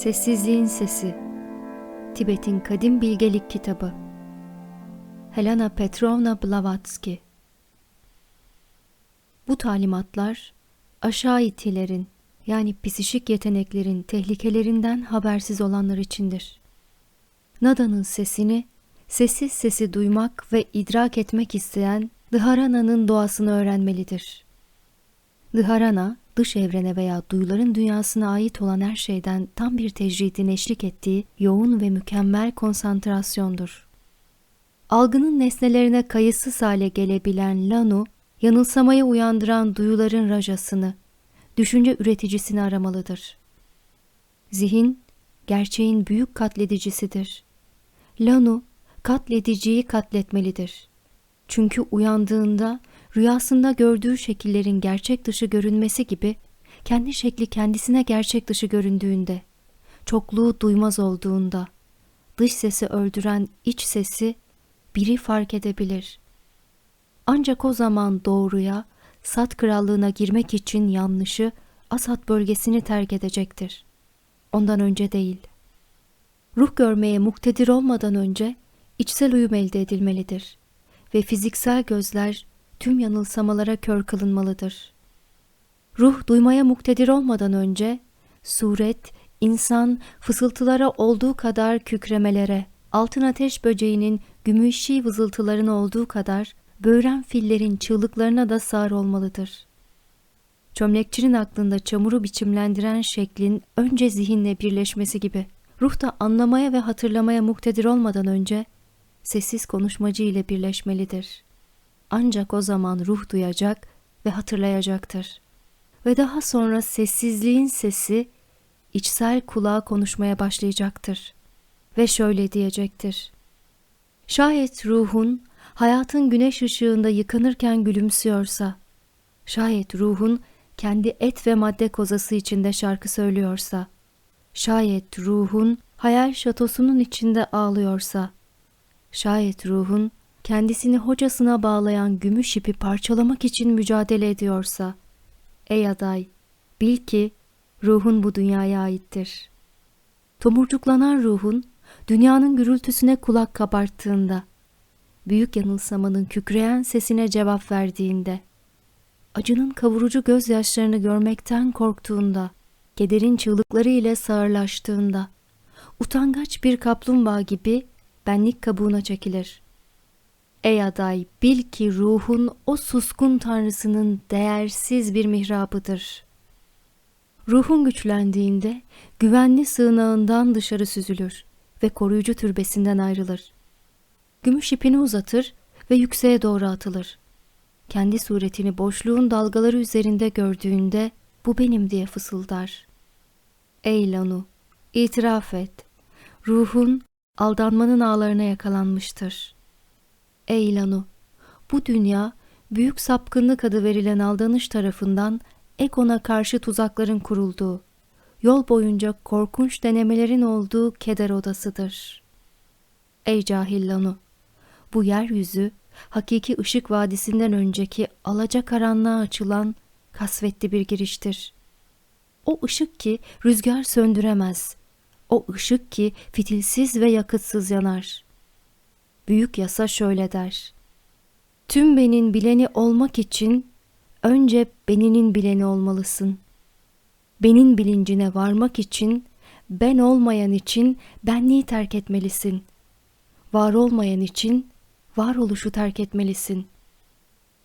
Sessizliğin Sesi Tibet'in Kadim Bilgelik Kitabı Helena Petrovna Blavatsky Bu talimatlar aşağı itilerin yani psişik yeteneklerin tehlikelerinden habersiz olanlar içindir. Nada'nın sesini, sessiz sesi duymak ve idrak etmek isteyen Dharana'nın doğasını öğrenmelidir. Dharana, dış evrene veya duyuların dünyasına ait olan her şeyden tam bir tecridin eşlik ettiği yoğun ve mükemmel konsantrasyondur. Algının nesnelerine kayıtsız hale gelebilen Lanu, yanılsamaya uyandıran duyuların rajasını, düşünce üreticisini aramalıdır. Zihin, gerçeğin büyük katledicisidir. Lanu, katlediciyi katletmelidir. Çünkü uyandığında rüyasında gördüğü şekillerin gerçek dışı görünmesi gibi kendi şekli kendisine gerçek dışı göründüğünde, çokluğu duymaz olduğunda, dış sesi öldüren iç sesi biri fark edebilir. Ancak o zaman doğruya, Sat krallığına girmek için yanlışı Asat bölgesini terk edecektir. Ondan önce değil. Ruh görmeye muktedir olmadan önce içsel uyum elde edilmelidir ve fiziksel gözler tüm yanılsamalara kör kılınmalıdır. Ruh duymaya muktedir olmadan önce suret, insan fısıltılara olduğu kadar kükremelere, altın ateş böceğinin gümüşi vızıltıların olduğu kadar böğren fillerin çığlıklarına da sağır olmalıdır. Çömlekçinin aklında çamuru biçimlendiren şeklin önce zihinle birleşmesi gibi, ruh da anlamaya ve hatırlamaya muktedir olmadan önce sessiz konuşmacı ile birleşmelidir. Ancak o zaman ruh duyacak ve hatırlayacaktır. Ve daha sonra sessizliğin sesi içsel kulağa konuşmaya başlayacaktır. Ve şöyle diyecektir. Şayet ruhun hayatın güneş ışığında yıkanırken gülümsüyorsa, şayet ruhun kendi et ve madde kozası içinde şarkı söylüyorsa, şayet ruhun hayal şatosunun içinde ağlıyorsa, şayet ruhun kendisini hocasına bağlayan gümüş ipi parçalamak için mücadele ediyorsa, ey aday, bil ki ruhun bu dünyaya aittir. Tomurcuklanan ruhun, dünyanın gürültüsüne kulak kabarttığında, büyük yanılsamanın kükreyen sesine cevap verdiğinde, acının kavurucu gözyaşlarını görmekten korktuğunda, kederin çığlıkları ile sağırlaştığında, utangaç bir kaplumbağa gibi benlik kabuğuna çekilir. Ey aday bil ki ruhun o suskun tanrısının değersiz bir mihrabıdır. Ruhun güçlendiğinde güvenli sığınağından dışarı süzülür ve koruyucu türbesinden ayrılır. Gümüş ipini uzatır ve yükseğe doğru atılır. Kendi suretini boşluğun dalgaları üzerinde gördüğünde bu benim diye fısıldar. Ey Lanu, itiraf et. Ruhun aldanmanın ağlarına yakalanmıştır. Ey Lanu, bu dünya büyük sapkınlık adı verilen aldanış tarafından Egon'a karşı tuzakların kurulduğu, yol boyunca korkunç denemelerin olduğu keder odasıdır. Ey cahil Lanu, bu yeryüzü hakiki ışık vadisinden önceki alaca karanlığa açılan kasvetli bir giriştir. O ışık ki rüzgar söndüremez. O ışık ki fitilsiz ve yakıtsız yanar. Büyük yasa şöyle der. Tüm benin bileni olmak için önce beninin bileni olmalısın. Benin bilincine varmak için ben olmayan için benliği terk etmelisin. Var olmayan için varoluşu terk etmelisin.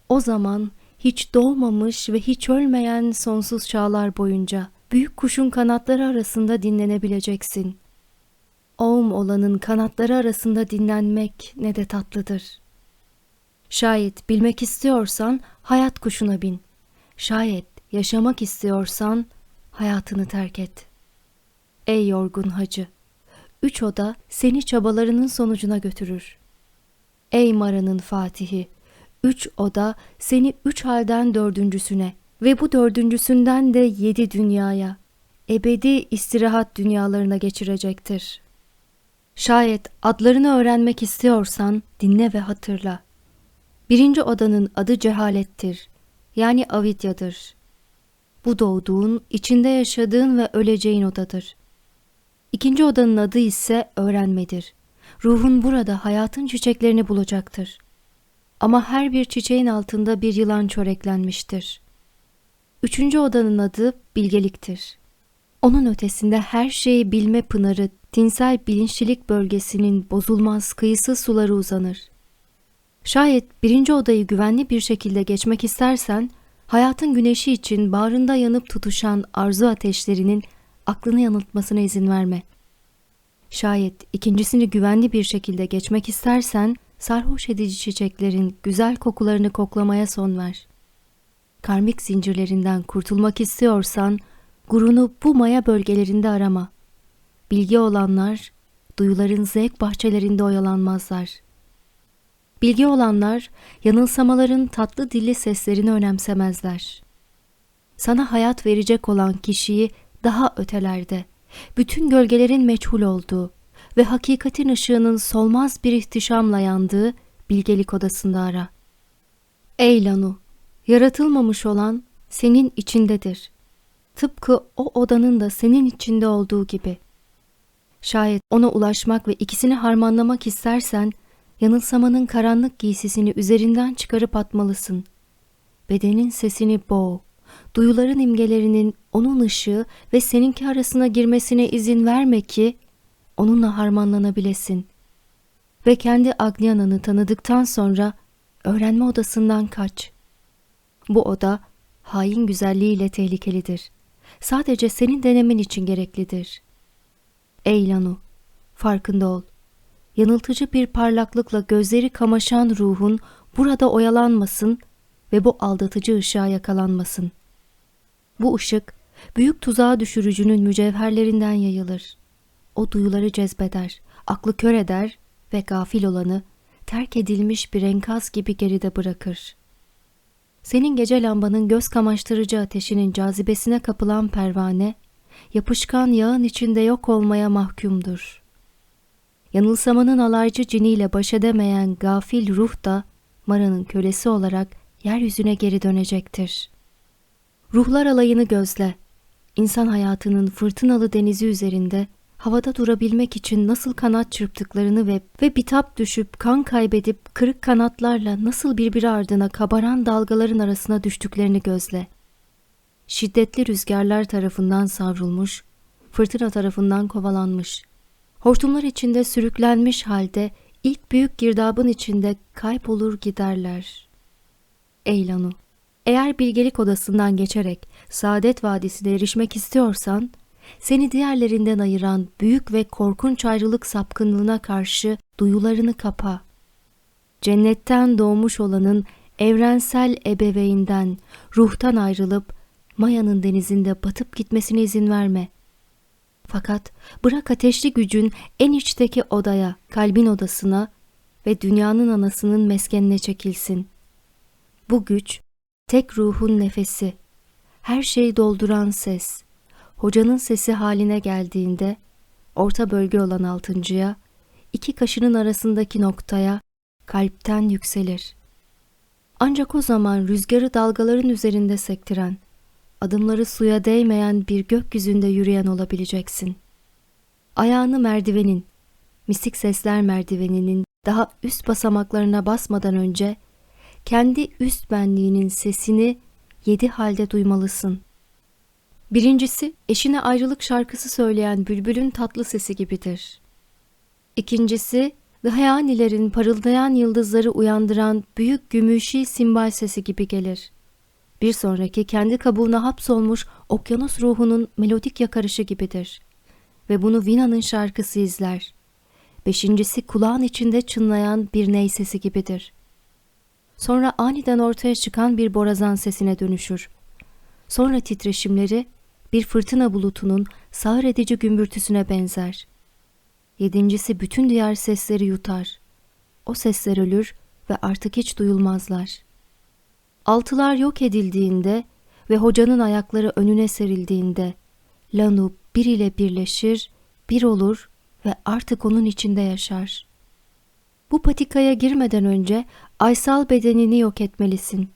O zaman hiç doğmamış ve hiç ölmeyen sonsuz çağlar boyunca büyük kuşun kanatları arasında dinlenebileceksin. Oğum olanın kanatları arasında dinlenmek ne de tatlıdır. Şayet bilmek istiyorsan hayat kuşuna bin. Şayet yaşamak istiyorsan hayatını terk et. Ey yorgun hacı! Üç oda seni çabalarının sonucuna götürür. Ey Mara'nın Fatihi! Üç oda seni üç halden dördüncüsüne ve bu dördüncüsünden de yedi dünyaya, ebedi istirahat dünyalarına geçirecektir. Şayet adlarını öğrenmek istiyorsan dinle ve hatırla. Birinci odanın adı cehalettir, yani avidyadır. Bu doğduğun, içinde yaşadığın ve öleceğin odadır. İkinci odanın adı ise öğrenmedir. Ruhun burada hayatın çiçeklerini bulacaktır. Ama her bir çiçeğin altında bir yılan çöreklenmiştir. Üçüncü odanın adı bilgeliktir. Onun ötesinde her şeyi bilme pınarı, tinsel bilinçlilik bölgesinin bozulmaz kıyısı suları uzanır. Şayet birinci odayı güvenli bir şekilde geçmek istersen, hayatın güneşi için bağrında yanıp tutuşan arzu ateşlerinin aklını yanıltmasına izin verme. Şayet ikincisini güvenli bir şekilde geçmek istersen, sarhoş edici çiçeklerin güzel kokularını koklamaya son ver. Karmik zincirlerinden kurtulmak istiyorsan, gurunu bu maya bölgelerinde arama. Bilgi olanlar, duyuların zevk bahçelerinde oyalanmazlar. Bilgi olanlar, yanılsamaların tatlı dilli seslerini önemsemezler. Sana hayat verecek olan kişiyi daha ötelerde, bütün gölgelerin meçhul olduğu ve hakikatin ışığının solmaz bir ihtişamla yandığı bilgelik odasında ara. Ey Lanu! Yaratılmamış olan senin içindedir. Tıpkı o odanın da senin içinde olduğu gibi. Şayet ona ulaşmak ve ikisini harmanlamak istersen, yanılsamanın karanlık giysisini üzerinden çıkarıp atmalısın. Bedenin sesini boğ, duyuların imgelerinin onun ışığı ve seninki arasına girmesine izin verme ki, onunla harmanlanabilesin. Ve kendi Agnyana'nı tanıdıktan sonra öğrenme odasından kaç. Bu oda hain güzelliğiyle tehlikelidir. Sadece senin denemen için gereklidir. Ey Lanu, farkında ol. Yanıltıcı bir parlaklıkla gözleri kamaşan ruhun burada oyalanmasın ve bu aldatıcı ışığa yakalanmasın. Bu ışık, büyük tuzağa düşürücünün mücevherlerinden yayılır. O duyuları cezbeder, aklı kör eder ve gafil olanı terk edilmiş bir enkaz gibi geride bırakır. Senin gece lambanın göz kamaştırıcı ateşinin cazibesine kapılan pervane, yapışkan yağın içinde yok olmaya mahkumdur. Yanılsamanın alaycı ciniyle baş edemeyen gafil ruh da Mara'nın kölesi olarak yeryüzüne geri dönecektir. Ruhlar alayını gözle. İnsan hayatının fırtınalı denizi üzerinde havada durabilmek için nasıl kanat çırptıklarını ve, ve bitap düşüp kan kaybedip kırık kanatlarla nasıl birbiri ardına kabaran dalgaların arasına düştüklerini gözle. Şiddetli rüzgarlar tarafından savrulmuş, fırtına tarafından kovalanmış, hortumlar içinde sürüklenmiş halde ilk büyük girdabın içinde kaybolur giderler. Eylanu, eğer bilgelik odasından geçerek Saadet Vadisi'ne erişmek istiyorsan, seni diğerlerinden ayıran büyük ve korkunç ayrılık sapkınlığına karşı duyularını kapa. Cennetten doğmuş olanın evrensel ebeveynden, ruhtan ayrılıp Maya'nın denizinde batıp gitmesine izin verme. Fakat bırak ateşli gücün en içteki odaya, kalbin odasına ve dünyanın anasının meskenine çekilsin. Bu güç, tek ruhun nefesi, her şeyi dolduran ses, hocanın sesi haline geldiğinde, orta bölge olan altıncıya, iki kaşının arasındaki noktaya, kalpten yükselir. Ancak o zaman rüzgarı dalgaların üzerinde sektiren, adımları suya değmeyen bir gökyüzünde yürüyen olabileceksin. Ayağını merdivenin, mistik sesler merdiveninin daha üst basamaklarına basmadan önce kendi üst benliğinin sesini yedi halde duymalısın. Birincisi, eşine ayrılık şarkısı söyleyen bülbülün tatlı sesi gibidir. İkincisi, Dahayanilerin parıldayan yıldızları uyandıran büyük gümüşi simbal sesi gibi gelir. Bir sonraki kendi kabuğuna hapsolmuş okyanus ruhunun melodik yakarışı gibidir. Ve bunu Vina'nın şarkısı izler. Beşincisi kulağın içinde çınlayan bir ney sesi gibidir. Sonra aniden ortaya çıkan bir borazan sesine dönüşür. Sonra titreşimleri bir fırtına bulutunun sağır edici gümbürtüsüne benzer. Yedincisi bütün diğer sesleri yutar. O sesler ölür ve artık hiç duyulmazlar. Altılar yok edildiğinde ve hocanın ayakları önüne serildiğinde Lanu bir ile birleşir, bir olur ve artık onun içinde yaşar. Bu patikaya girmeden önce aysal bedenini yok etmelisin.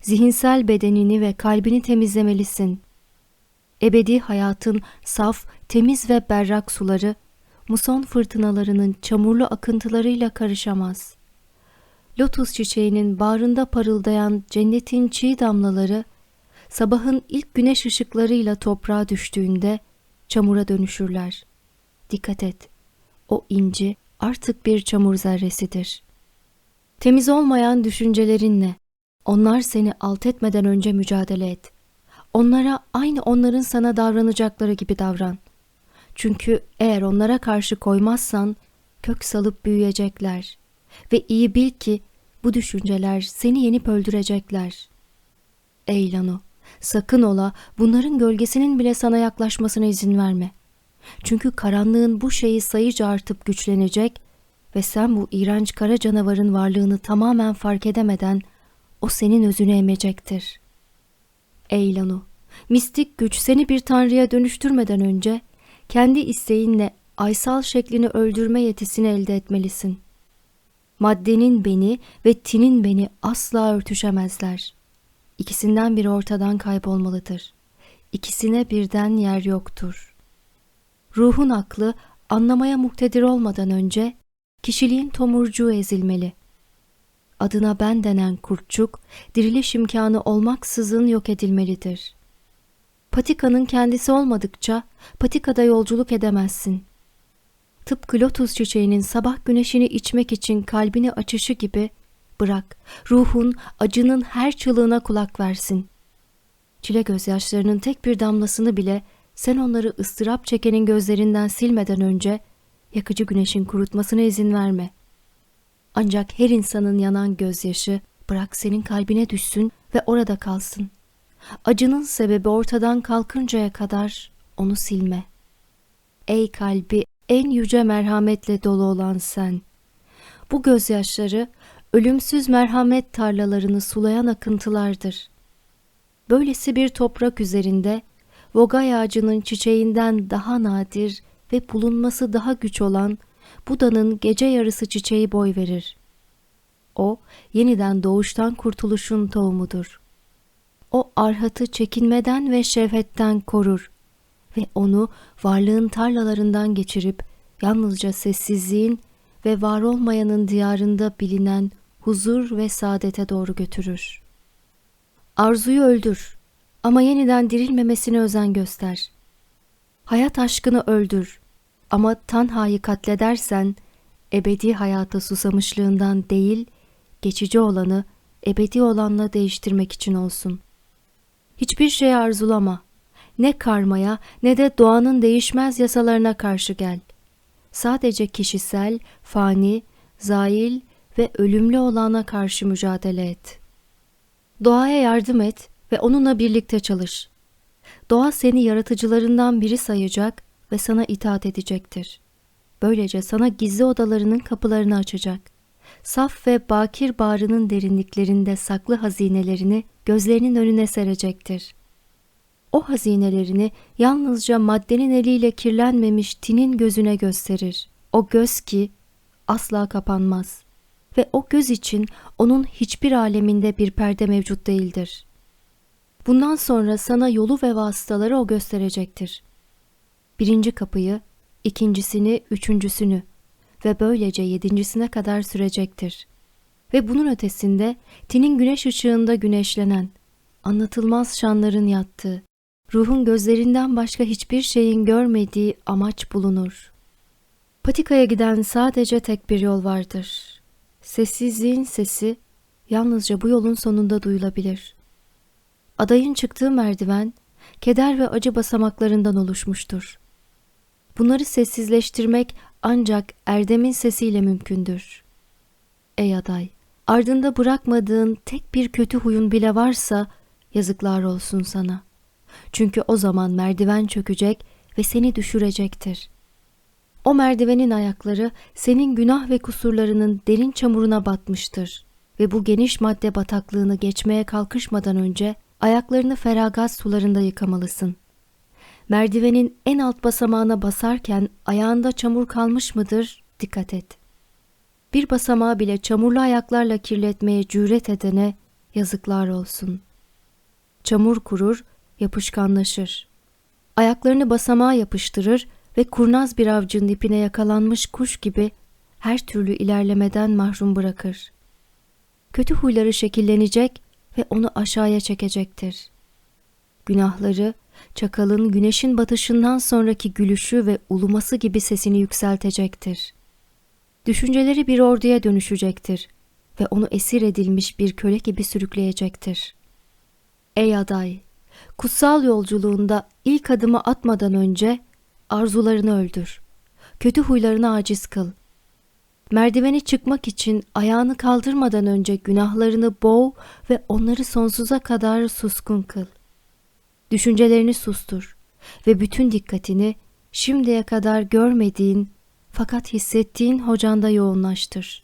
Zihinsel bedenini ve kalbini temizlemelisin. ebedi hayatın saf, temiz ve berrak suları, muson fırtınalarının çamurlu akıntılarıyla karışamaz. Lotus çiçeğinin bağrında parıldayan cennetin çiğ damlaları, sabahın ilk güneş ışıklarıyla toprağa düştüğünde çamura dönüşürler. Dikkat et, o inci artık bir çamur zerresidir. Temiz olmayan düşüncelerinle, onlar seni alt etmeden önce mücadele et. Onlara aynı onların sana davranacakları gibi davran. Çünkü eğer onlara karşı koymazsan kök salıp büyüyecekler. Ve iyi bil ki bu düşünceler seni yenip öldürecekler. Ey Lanu, sakın ola bunların gölgesinin bile sana yaklaşmasına izin verme. Çünkü karanlığın bu şeyi sayıca artıp güçlenecek ve sen bu iğrenç kara canavarın varlığını tamamen fark edemeden o senin özünü emecektir. Ey Lanu, mistik güç seni bir tanrıya dönüştürmeden önce kendi isteğinle aysal şeklini öldürme yetisini elde etmelisin. Maddenin beni ve tinin beni asla örtüşemezler. İkisinden biri ortadan kaybolmalıdır. İkisine birden yer yoktur. Ruhun aklı anlamaya muktedir olmadan önce kişiliğin tomurcuğu ezilmeli. Adına ben denen kurtçuk, diriliş imkanı olmaksızın yok edilmelidir. Patikanın kendisi olmadıkça patikada yolculuk edemezsin. Tıpkı lotus çiçeğinin sabah güneşini içmek için kalbini açışı gibi bırak ruhun acının her çığlığına kulak versin. Çile gözyaşlarının tek bir damlasını bile sen onları ıstırap çekenin gözlerinden silmeden önce yakıcı güneşin kurutmasına izin verme. Ancak her insanın yanan gözyaşı bırak senin kalbine düşsün ve orada kalsın. Acının sebebi ortadan kalkıncaya kadar onu silme. Ey kalbi en yüce merhametle dolu olan sen. Bu gözyaşları ölümsüz merhamet tarlalarını sulayan akıntılardır. Böylesi bir toprak üzerinde vogay ağacının çiçeğinden daha nadir ve bulunması daha güç olan Buda'nın gece yarısı çiçeği boy verir. O, yeniden doğuştan kurtuluşun tohumudur. O arhatı çekinmeden ve şehvetten korur ve onu varlığın tarlalarından geçirip yalnızca sessizliğin ve var olmayanın diyarında bilinen huzur ve saadete doğru götürür. Arzuyu öldür ama yeniden dirilmemesine özen göster. Hayat aşkını öldür ama Tanha'yı katledersen ebedi hayata susamışlığından değil, geçici olanı ebedi olanla değiştirmek için olsun. Hiçbir şey arzulama. Ne karmaya ne de doğanın değişmez yasalarına karşı gel. Sadece kişisel, fani, zail ve ölümlü olana karşı mücadele et. Doğaya yardım et ve onunla birlikte çalış. Doğa seni yaratıcılarından biri sayacak ve sana itaat edecektir. Böylece sana gizli odalarının kapılarını açacak. Saf ve bakir bağrının derinliklerinde saklı hazinelerini gözlerinin önüne serecektir. O hazinelerini yalnızca maddenin eliyle kirlenmemiş tinin gözüne gösterir. O göz ki asla kapanmaz ve o göz için onun hiçbir aleminde bir perde mevcut değildir. Bundan sonra sana yolu ve vasıtaları o gösterecektir birinci kapıyı, ikincisini, üçüncüsünü ve böylece yedincisine kadar sürecektir. Ve bunun ötesinde tinin güneş ışığında güneşlenen, anlatılmaz şanların yattığı, ruhun gözlerinden başka hiçbir şeyin görmediği amaç bulunur. Patikaya giden sadece tek bir yol vardır. Sessizliğin sesi yalnızca bu yolun sonunda duyulabilir. Adayın çıktığı merdiven, keder ve acı basamaklarından oluşmuştur. Bunları sessizleştirmek ancak Erdem'in sesiyle mümkündür. Ey aday, ardında bırakmadığın tek bir kötü huyun bile varsa yazıklar olsun sana. Çünkü o zaman merdiven çökecek ve seni düşürecektir. O merdivenin ayakları senin günah ve kusurlarının derin çamuruna batmıştır ve bu geniş madde bataklığını geçmeye kalkışmadan önce ayaklarını feragat sularında yıkamalısın.'' merdivenin en alt basamağına basarken ayağında çamur kalmış mıdır? Dikkat et. Bir basamağı bile çamurlu ayaklarla kirletmeye cüret edene yazıklar olsun. Çamur kurur, yapışkanlaşır. Ayaklarını basamağa yapıştırır ve kurnaz bir avcının ipine yakalanmış kuş gibi her türlü ilerlemeden mahrum bırakır. Kötü huyları şekillenecek ve onu aşağıya çekecektir. Günahları, çakalın güneşin batışından sonraki gülüşü ve uluması gibi sesini yükseltecektir. Düşünceleri bir orduya dönüşecektir ve onu esir edilmiş bir köle gibi sürükleyecektir. Ey aday! Kutsal yolculuğunda ilk adımı atmadan önce arzularını öldür. Kötü huylarını aciz kıl. Merdiveni çıkmak için ayağını kaldırmadan önce günahlarını boğ ve onları sonsuza kadar suskun kıl. Düşüncelerini sustur ve bütün dikkatini şimdiye kadar görmediğin fakat hissettiğin hocanda yoğunlaştır.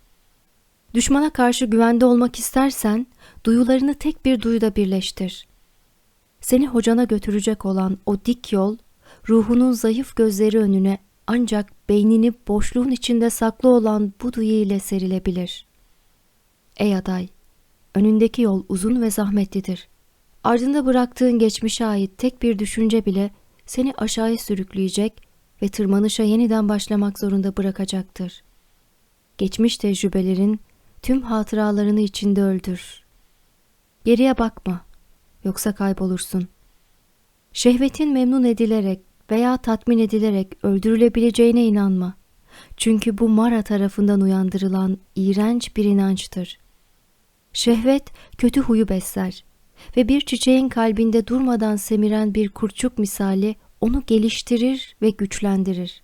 Düşmana karşı güvende olmak istersen duyularını tek bir duyuda birleştir. Seni hocana götürecek olan o dik yol, ruhunun zayıf gözleri önüne ancak beynini boşluğun içinde saklı olan bu duyu ile serilebilir. Ey aday! Önündeki yol uzun ve zahmetlidir. Ardında bıraktığın geçmişe ait tek bir düşünce bile seni aşağıya sürükleyecek ve tırmanışa yeniden başlamak zorunda bırakacaktır. Geçmiş tecrübelerin tüm hatıralarını içinde öldür. Geriye bakma, yoksa kaybolursun. Şehvetin memnun edilerek veya tatmin edilerek öldürülebileceğine inanma. Çünkü bu Mara tarafından uyandırılan iğrenç bir inançtır. Şehvet kötü huyu besler ve bir çiçeğin kalbinde durmadan semiren bir kurçuk misali onu geliştirir ve güçlendirir.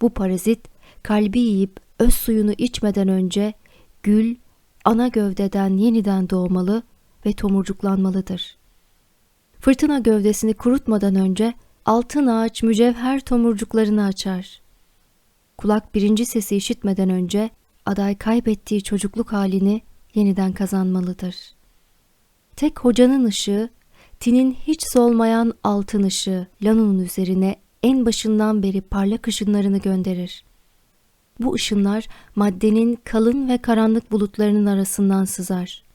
Bu parazit kalbi yiyip öz suyunu içmeden önce gül ana gövdeden yeniden doğmalı ve tomurcuklanmalıdır. Fırtına gövdesini kurutmadan önce altın ağaç mücevher tomurcuklarını açar. Kulak birinci sesi işitmeden önce aday kaybettiği çocukluk halini yeniden kazanmalıdır. Tek hocanın ışığı, tinin hiç solmayan altın ışığı Lanun'un üzerine en başından beri parlak ışınlarını gönderir. Bu ışınlar maddenin kalın ve karanlık bulutlarının arasından sızar.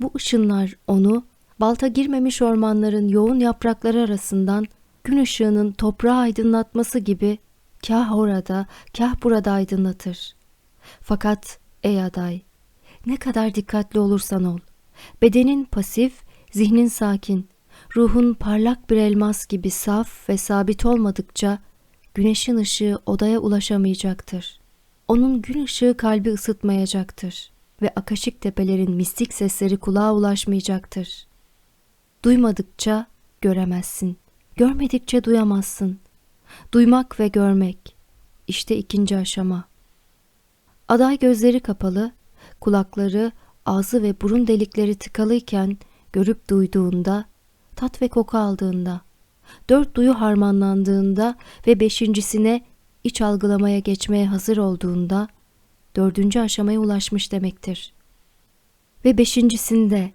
Bu ışınlar onu balta girmemiş ormanların yoğun yaprakları arasından gün ışığının toprağı aydınlatması gibi kah orada, kah burada aydınlatır. Fakat ey aday, ne kadar dikkatli olursan ol, bedenin pasif, zihnin sakin, ruhun parlak bir elmas gibi saf ve sabit olmadıkça güneşin ışığı odaya ulaşamayacaktır. Onun gün ışığı kalbi ısıtmayacaktır ve akaşik tepelerin mistik sesleri kulağa ulaşmayacaktır. Duymadıkça göremezsin. Görmedikçe duyamazsın. Duymak ve görmek. İşte ikinci aşama. Aday gözleri kapalı, kulakları, ağzı ve burun delikleri tıkalıyken görüp duyduğunda, tat ve koku aldığında, dört duyu harmanlandığında ve beşincisine iç algılamaya geçmeye hazır olduğunda dördüncü aşamaya ulaşmış demektir. Ve beşincisinde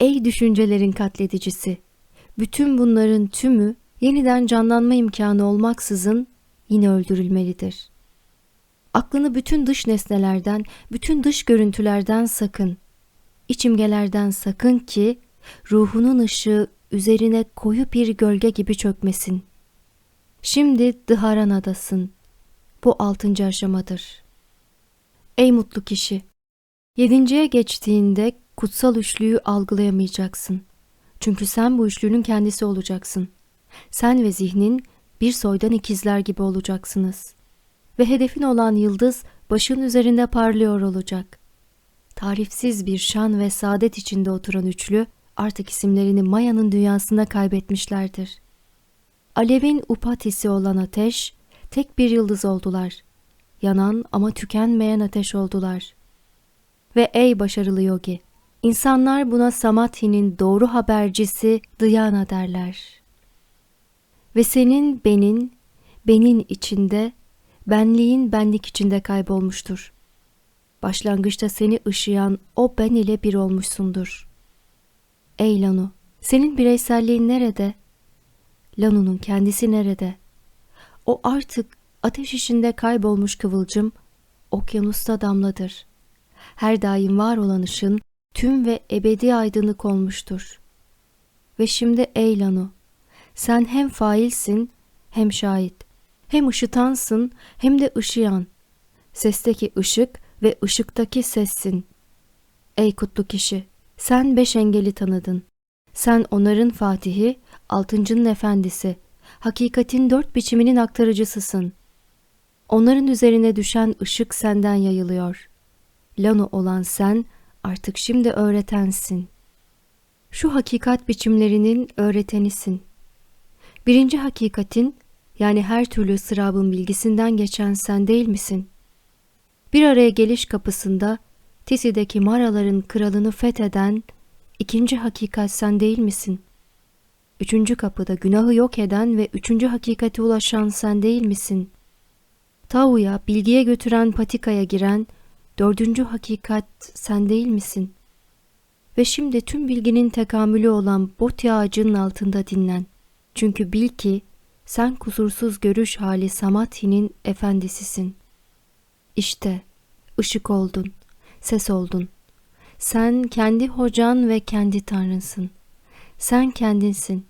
ey düşüncelerin katledicisi bütün bunların tümü yeniden canlanma imkanı olmaksızın yine öldürülmelidir. Aklını bütün dış nesnelerden, bütün dış görüntülerden sakın. İçimgelerden sakın ki ruhunun ışığı üzerine koyu bir gölge gibi çökmesin. Şimdi Dıharana'dasın. Bu altıncı aşamadır. Ey mutlu kişi! Yedinciye geçtiğinde kutsal üçlüyü algılayamayacaksın.'' Çünkü sen bu üçlünün kendisi olacaksın. Sen ve zihnin bir soydan ikizler gibi olacaksınız. Ve hedefin olan yıldız başın üzerinde parlıyor olacak. Tarifsiz bir şan ve saadet içinde oturan üçlü artık isimlerini Maya'nın dünyasında kaybetmişlerdir. Alevin upatisi olan ateş, tek bir yıldız oldular. Yanan ama tükenmeyen ateş oldular. Ve ey başarılı yogi! İnsanlar buna Samathi'nin doğru habercisi Dhyana derler. Ve senin benin, benin içinde, benliğin benlik içinde kaybolmuştur. Başlangıçta seni ışıyan o ben ile bir olmuşsundur. Ey Lanu, senin bireyselliğin nerede? Lanu'nun kendisi nerede? O artık ateş içinde kaybolmuş kıvılcım, okyanusta damladır. Her daim var olan ışın, tüm ve ebedi aydınlık olmuştur. Ve şimdi ey Lanu, Sen hem failsin hem şahit. Hem ışıtansın hem de ışıyan. Sesteki ışık ve ışıktaki sessin. Ey kutlu kişi, sen beş engeli tanıdın. Sen onların fatihi, altıncının efendisi, hakikatin dört biçiminin aktarıcısısın. Onların üzerine düşen ışık senden yayılıyor. Lanu olan sen artık şimdi öğretensin. Şu hakikat biçimlerinin öğretenisin. Birinci hakikatin yani her türlü sırabın bilgisinden geçen sen değil misin? Bir araya geliş kapısında Tisi'deki mağaraların kralını fetheden ikinci hakikat sen değil misin? Üçüncü kapıda günahı yok eden ve üçüncü hakikate ulaşan sen değil misin? Tavu'ya, bilgiye götüren patikaya giren dördüncü hakikat sen değil misin? Ve şimdi tüm bilginin tekamülü olan bot ağacının altında dinlen. Çünkü bil ki sen kusursuz görüş hali Samathi'nin efendisisin. İşte ışık oldun, ses oldun. Sen kendi hocan ve kendi tanrınsın. Sen kendinsin.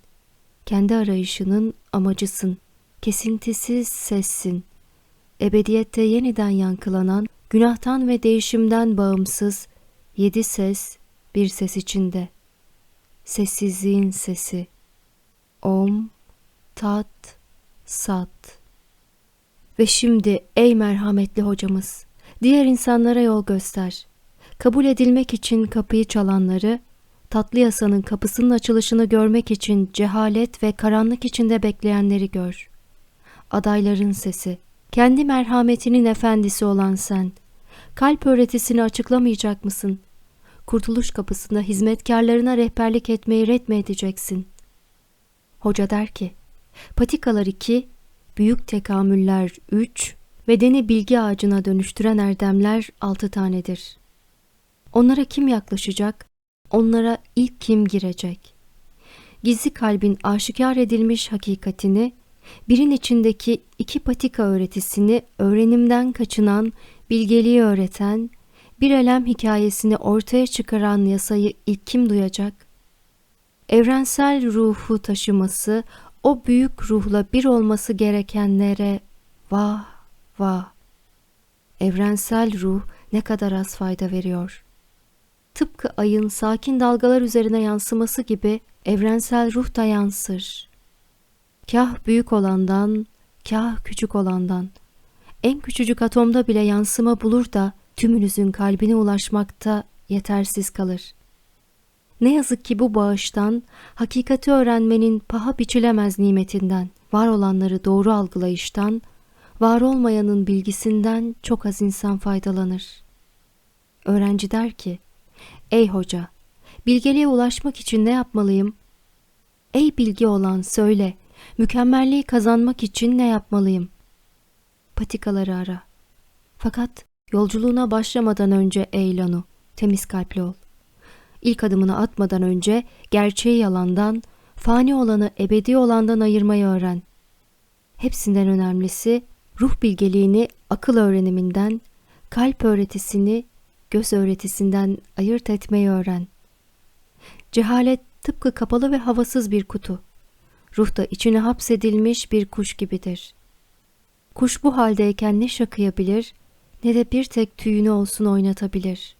Kendi arayışının amacısın. Kesintisiz sessin. Ebediyette yeniden yankılanan, günahtan ve değişimden bağımsız yedi ses bir ses içinde. Sessizliğin sesi. Om, tat, sat. Ve şimdi ey merhametli hocamız, diğer insanlara yol göster. Kabul edilmek için kapıyı çalanları, tatlı yasanın kapısının açılışını görmek için cehalet ve karanlık içinde bekleyenleri gör. Adayların sesi, kendi merhametinin efendisi olan sen, kalp öğretisini açıklamayacak mısın? Kurtuluş kapısında hizmetkarlarına rehberlik etmeyi ret mi edeceksin? Hoca der ki, patikalar iki, büyük tekamüller üç, bedeni bilgi ağacına dönüştüren erdemler altı tanedir. Onlara kim yaklaşacak? Onlara ilk kim girecek? Gizli kalbin aşikar edilmiş hakikatini, birin içindeki iki patika öğretisini öğrenimden kaçınan, bilgeliği öğreten, bir elem hikayesini ortaya çıkaran yasayı ilk kim duyacak? Evrensel ruhu taşıması, o büyük ruhla bir olması gerekenlere vah vah. Evrensel ruh ne kadar az fayda veriyor. Tıpkı ayın sakin dalgalar üzerine yansıması gibi evrensel ruh da yansır. Kah büyük olandan, kah küçük olandan. En küçücük atomda bile yansıma bulur da tümünüzün kalbine ulaşmakta yetersiz kalır. Ne yazık ki bu bağıştan, hakikati öğrenmenin paha biçilemez nimetinden, var olanları doğru algılayıştan, var olmayanın bilgisinden çok az insan faydalanır. Öğrenci der ki, Ey hoca, bilgeliğe ulaşmak için ne yapmalıyım? Ey bilgi olan söyle, mükemmelliği kazanmak için ne yapmalıyım? Patikaları ara. Fakat Yolculuğuna başlamadan önce ey Lanu, temiz kalpli ol. İlk adımını atmadan önce gerçeği yalandan, fani olanı ebedi olandan ayırmayı öğren. Hepsinden önemlisi ruh bilgeliğini akıl öğreniminden, kalp öğretisini göz öğretisinden ayırt etmeyi öğren. Cehalet tıpkı kapalı ve havasız bir kutu. Ruh da içine hapsedilmiş bir kuş gibidir. Kuş bu haldeyken ne şakıyabilir ne de bir tek tüyünü olsun oynatabilir.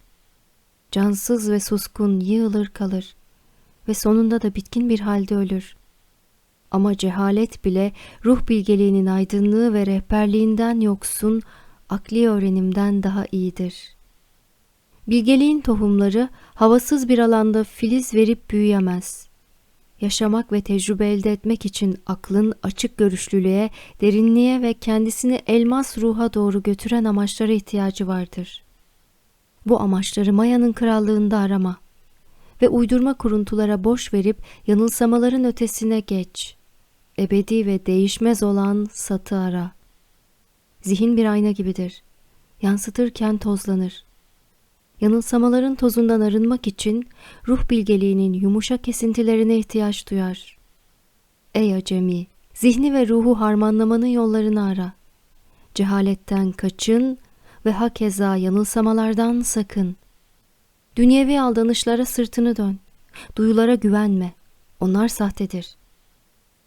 Cansız ve suskun yığılır kalır ve sonunda da bitkin bir halde ölür. Ama cehalet bile ruh bilgeliğinin aydınlığı ve rehberliğinden yoksun, akli öğrenimden daha iyidir. Bilgeliğin tohumları havasız bir alanda filiz verip büyüyemez yaşamak ve tecrübe elde etmek için aklın açık görüşlülüğe, derinliğe ve kendisini elmas ruha doğru götüren amaçlara ihtiyacı vardır. Bu amaçları Maya'nın krallığında arama ve uydurma kuruntulara boş verip yanılsamaların ötesine geç. Ebedi ve değişmez olan satı ara. Zihin bir ayna gibidir. Yansıtırken tozlanır. Yanılsamaların tozundan arınmak için ruh bilgeliğinin yumuşak kesintilerine ihtiyaç duyar. Ey acemi, zihni ve ruhu harmanlamanın yollarını ara. Cehaletten kaçın ve hakeza yanılsamalardan sakın. Dünyevi aldanışlara sırtını dön. Duyulara güvenme. Onlar sahtedir.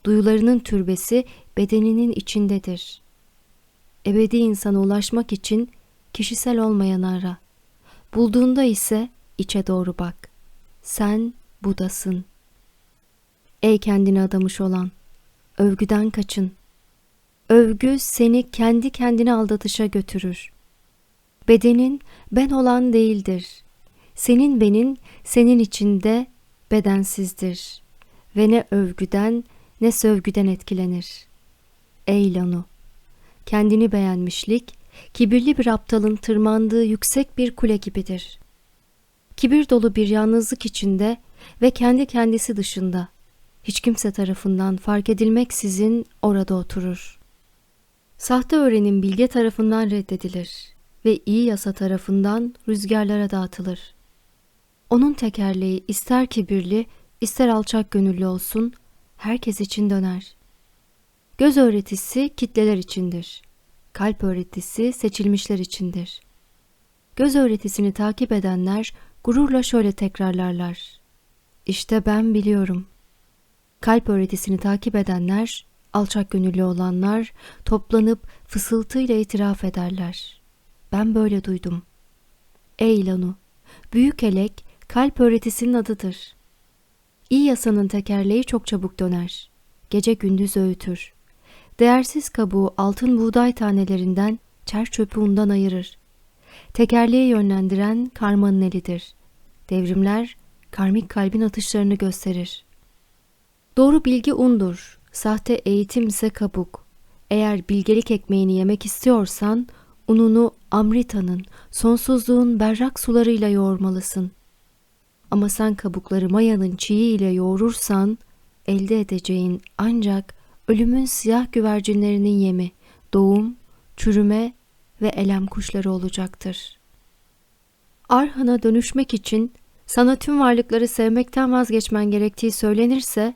duyularının türbesi bedeninin içindedir. Ebedi insana ulaşmak için kişisel olmayan ara. Bulduğunda ise içe doğru bak. Sen budasın. Ey kendini adamış olan, övgüden kaçın. Övgü seni kendi kendine aldatışa götürür. Bedenin ben olan değildir. Senin benin senin içinde bedensizdir ve ne övgüden ne sövgüden etkilenir. Ey Lanu! Kendini beğenmişlik, kibirli bir aptalın tırmandığı yüksek bir kule gibidir. Kibir dolu bir yalnızlık içinde ve kendi kendisi dışında, hiç kimse tarafından fark edilmeksizin orada oturur. Sahte öğrenim bilge tarafından reddedilir ve iyi yasa tarafından rüzgarlara dağıtılır. Onun tekerleği ister kibirli, ister alçak gönüllü olsun, herkes için döner. Göz öğretisi kitleler içindir. Kalp öğretisi seçilmişler içindir. Göz öğretisini takip edenler gururla şöyle tekrarlarlar. İşte ben biliyorum. Kalp öğretisini takip edenler, alçak gönüllü olanlar toplanıp fısıltıyla itiraf ederler. Ben böyle duydum. Ey Lanu, büyük elek kalp öğretisinin adıdır. İyi yasanın tekerleği çok çabuk döner. Gece gündüz öğütür. Değersiz kabuğu altın buğday tanelerinden, çer çöpü undan ayırır. Tekerleği yönlendiren karmanın elidir. Devrimler, karmik kalbin atışlarını gösterir. Doğru bilgi undur, sahte eğitim ise kabuk. Eğer bilgelik ekmeğini yemek istiyorsan, ununu Amrita'nın, sonsuzluğun berrak sularıyla yoğurmalısın. Ama sen kabukları mayanın çiği ile yoğurursan, elde edeceğin ancak ölümün siyah güvercinlerinin yemi, doğum, çürüme ve elem kuşları olacaktır. Arhan'a dönüşmek için sana tüm varlıkları sevmekten vazgeçmen gerektiği söylenirse,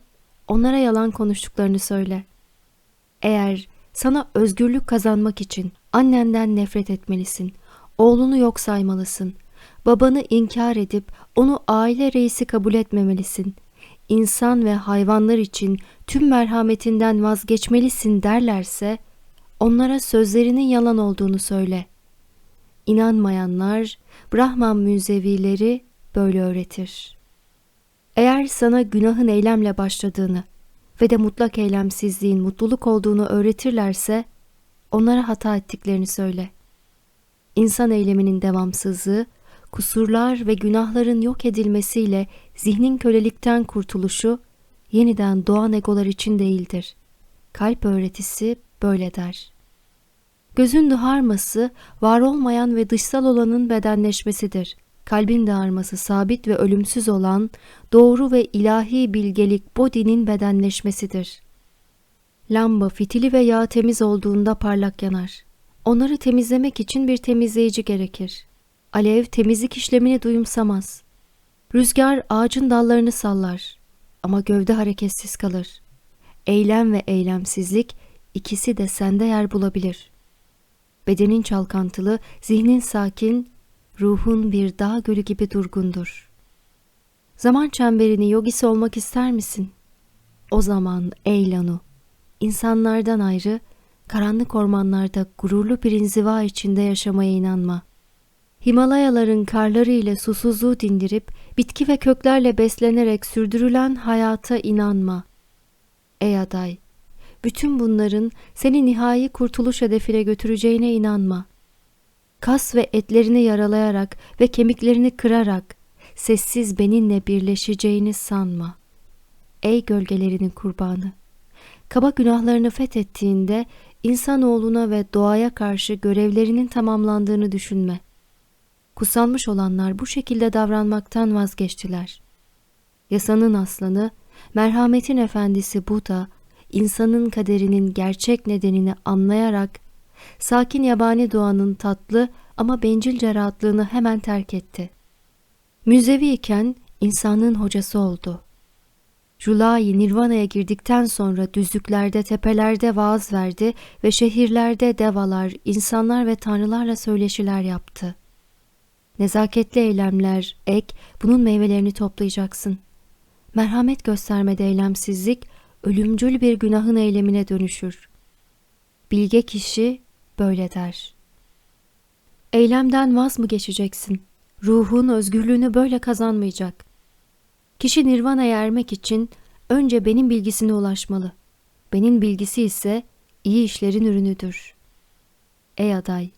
onlara yalan konuştuklarını söyle. Eğer sana özgürlük kazanmak için annenden nefret etmelisin, oğlunu yok saymalısın, babanı inkar edip onu aile reisi kabul etmemelisin, insan ve hayvanlar için tüm merhametinden vazgeçmelisin derlerse, onlara sözlerinin yalan olduğunu söyle. İnanmayanlar, Brahman müzevileri böyle öğretir. Eğer sana günahın eylemle başladığını ve de mutlak eylemsizliğin mutluluk olduğunu öğretirlerse, onlara hata ettiklerini söyle. İnsan eyleminin devamsızlığı, kusurlar ve günahların yok edilmesiyle zihnin kölelikten kurtuluşu yeniden doğan egolar için değildir. Kalp öğretisi böyle der. Gözün dağarması var olmayan ve dışsal olanın bedenleşmesidir. Kalbin dağarması sabit ve ölümsüz olan doğru ve ilahi bilgelik bodinin bedenleşmesidir. Lamba fitili ve yağ temiz olduğunda parlak yanar. Onları temizlemek için bir temizleyici gerekir. Alev temizlik işlemini duyumsamaz. Rüzgar ağacın dallarını sallar ama gövde hareketsiz kalır. Eylem ve eylemsizlik ikisi de sende yer bulabilir. Bedenin çalkantılı, zihnin sakin, ruhun bir dağ gölü gibi durgundur. Zaman çemberini yogisi olmak ister misin? O zaman ey Lanu, insanlardan ayrı, karanlık ormanlarda gururlu bir inziva içinde yaşamaya inanma.'' Himalayaların karları ile susuzluğu dindirip bitki ve köklerle beslenerek sürdürülen hayata inanma. Ey aday, bütün bunların seni nihai kurtuluş hedefine götüreceğine inanma. Kas ve etlerini yaralayarak ve kemiklerini kırarak sessiz beninle birleşeceğini sanma. Ey gölgelerinin kurbanı! Kaba günahlarını fethettiğinde insanoğluna ve doğaya karşı görevlerinin tamamlandığını düşünme.'' Kutsanmış olanlar bu şekilde davranmaktan vazgeçtiler. Yasanın aslanı, merhametin efendisi Buda, insanın kaderinin gerçek nedenini anlayarak, sakin yabani doğanın tatlı ama bencilce rahatlığını hemen terk etti. Müzevi iken insanın hocası oldu. Julai Nirvana'ya girdikten sonra düzlüklerde, tepelerde vaaz verdi ve şehirlerde devalar, insanlar ve tanrılarla söyleşiler yaptı. Nezaketli eylemler, ek, bunun meyvelerini toplayacaksın. Merhamet göstermede eylemsizlik, ölümcül bir günahın eylemine dönüşür. Bilge kişi böyle der. Eylemden vaz mı geçeceksin? Ruhun özgürlüğünü böyle kazanmayacak. Kişi nirvana'ya ermek için önce benim bilgisine ulaşmalı. Benim bilgisi ise iyi işlerin ürünüdür. Ey aday!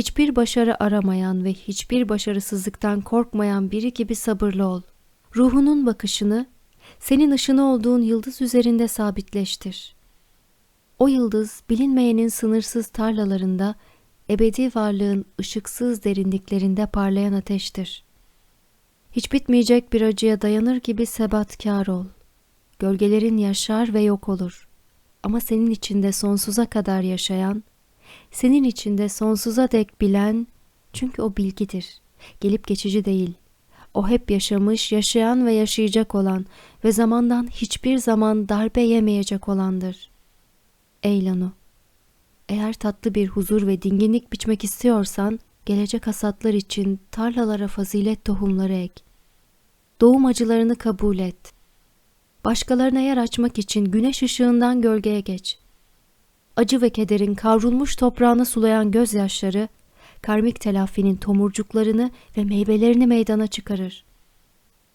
Hiçbir başarı aramayan ve hiçbir başarısızlıktan korkmayan biri gibi sabırlı ol. Ruhunun bakışını senin ışını olduğun yıldız üzerinde sabitleştir. O yıldız bilinmeyenin sınırsız tarlalarında, ebedi varlığın ışıksız derinliklerinde parlayan ateştir. Hiç bitmeyecek bir acıya dayanır gibi sebatkar ol. Gölgelerin yaşar ve yok olur. Ama senin içinde sonsuza kadar yaşayan, senin içinde sonsuza dek bilen, çünkü o bilgidir, gelip geçici değil. O hep yaşamış, yaşayan ve yaşayacak olan ve zamandan hiçbir zaman darbe yemeyecek olandır. Ey Lanu! Eğer tatlı bir huzur ve dinginlik biçmek istiyorsan, gelecek hasatlar için tarlalara fazilet tohumları ek. Doğum acılarını kabul et. Başkalarına yer açmak için güneş ışığından gölgeye geç. Acı ve kederin kavrulmuş toprağını sulayan gözyaşları, karmik telafinin tomurcuklarını ve meyvelerini meydana çıkarır.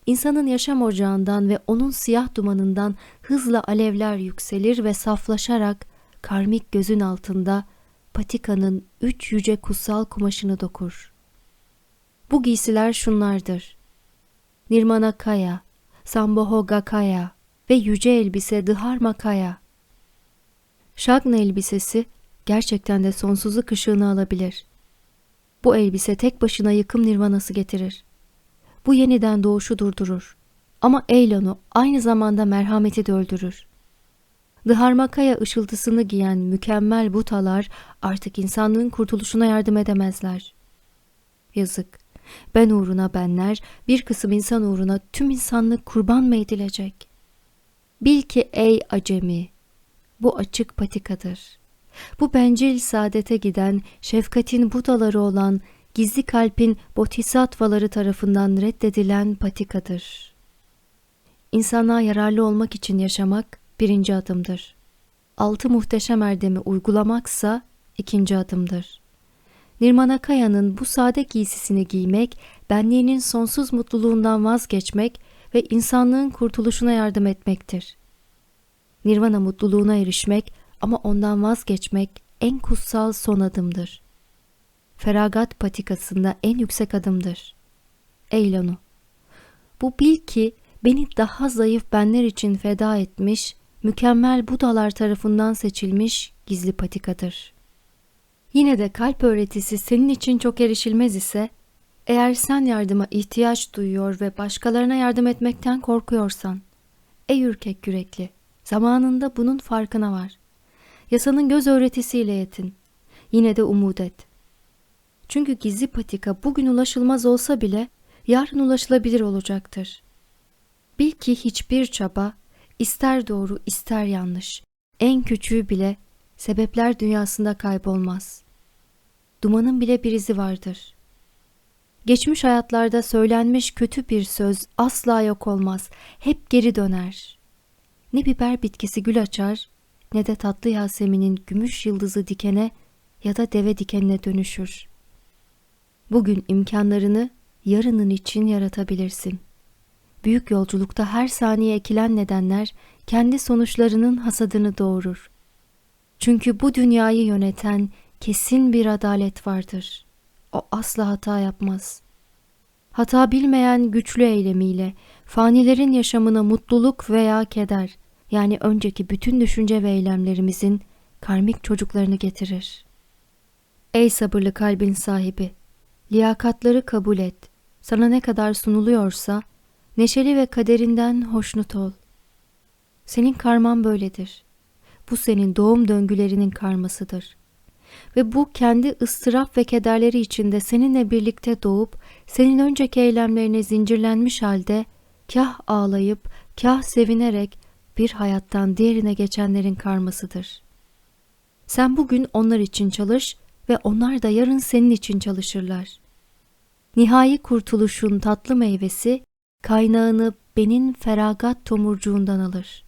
İnsanın yaşam ocağından ve onun siyah dumanından hızla alevler yükselir ve saflaşarak karmik gözün altında patikanın üç yüce kutsal kumaşını dokur. Bu giysiler şunlardır. Nirmana Kaya, Samboho Gakaya ve yüce elbise Dharma Kaya. Şagna elbisesi gerçekten de sonsuzluk ışığını alabilir. Bu elbise tek başına yıkım nirvanası getirir. Bu yeniden doğuşu durdurur. Ama Eylon'u aynı zamanda merhameti de öldürür. Dharmakaya ışıltısını giyen mükemmel butalar artık insanlığın kurtuluşuna yardım edemezler. Yazık. Ben uğruna benler, bir kısım insan uğruna tüm insanlık kurban mı edilecek? Bil ki ey acemi, bu açık patikadır. Bu bencil saadete giden, şefkatin budaları olan, gizli kalpin bodhisattvaları tarafından reddedilen patikadır. İnsanlığa yararlı olmak için yaşamak birinci adımdır. Altı muhteşem erdemi uygulamaksa ikinci adımdır. Nirmana Kaya'nın bu sade giysisini giymek, benliğinin sonsuz mutluluğundan vazgeçmek ve insanlığın kurtuluşuna yardım etmektir. Nirvana mutluluğuna erişmek ama ondan vazgeçmek en kutsal son adımdır. Feragat patikasında en yüksek adımdır. Eylonu. Bu bil ki beni daha zayıf benler için feda etmiş, mükemmel Budalar tarafından seçilmiş gizli patikadır. Yine de kalp öğretisi senin için çok erişilmez ise, eğer sen yardıma ihtiyaç duyuyor ve başkalarına yardım etmekten korkuyorsan, ey ürkek yürekli, zamanında bunun farkına var. Yasanın göz öğretisiyle yetin. Yine de umut et. Çünkü gizli patika bugün ulaşılmaz olsa bile yarın ulaşılabilir olacaktır. Bil ki hiçbir çaba, ister doğru ister yanlış, en küçüğü bile sebepler dünyasında kaybolmaz. Dumanın bile bir izi vardır. Geçmiş hayatlarda söylenmiş kötü bir söz asla yok olmaz, hep geri döner. Ne biber bitkisi gül açar, ne de tatlı Yasemin'in gümüş yıldızı dikene ya da deve dikenine dönüşür. Bugün imkanlarını yarının için yaratabilirsin. Büyük yolculukta her saniye ekilen nedenler kendi sonuçlarının hasadını doğurur. Çünkü bu dünyayı yöneten kesin bir adalet vardır. O asla hata yapmaz. Hata bilmeyen güçlü eylemiyle fanilerin yaşamına mutluluk veya keder, yani önceki bütün düşünce ve eylemlerimizin karmik çocuklarını getirir. Ey sabırlı kalbin sahibi, liyakatları kabul et. Sana ne kadar sunuluyorsa, neşeli ve kaderinden hoşnut ol. Senin karman böyledir. Bu senin doğum döngülerinin karmasıdır. Ve bu kendi ıstırap ve kederleri içinde seninle birlikte doğup, senin önceki eylemlerine zincirlenmiş halde, kah ağlayıp, kah sevinerek, bir hayattan diğerine geçenlerin karmasıdır. Sen bugün onlar için çalış ve onlar da yarın senin için çalışırlar. Nihai kurtuluşun tatlı meyvesi kaynağını benim feragat tomurcuğundan alır.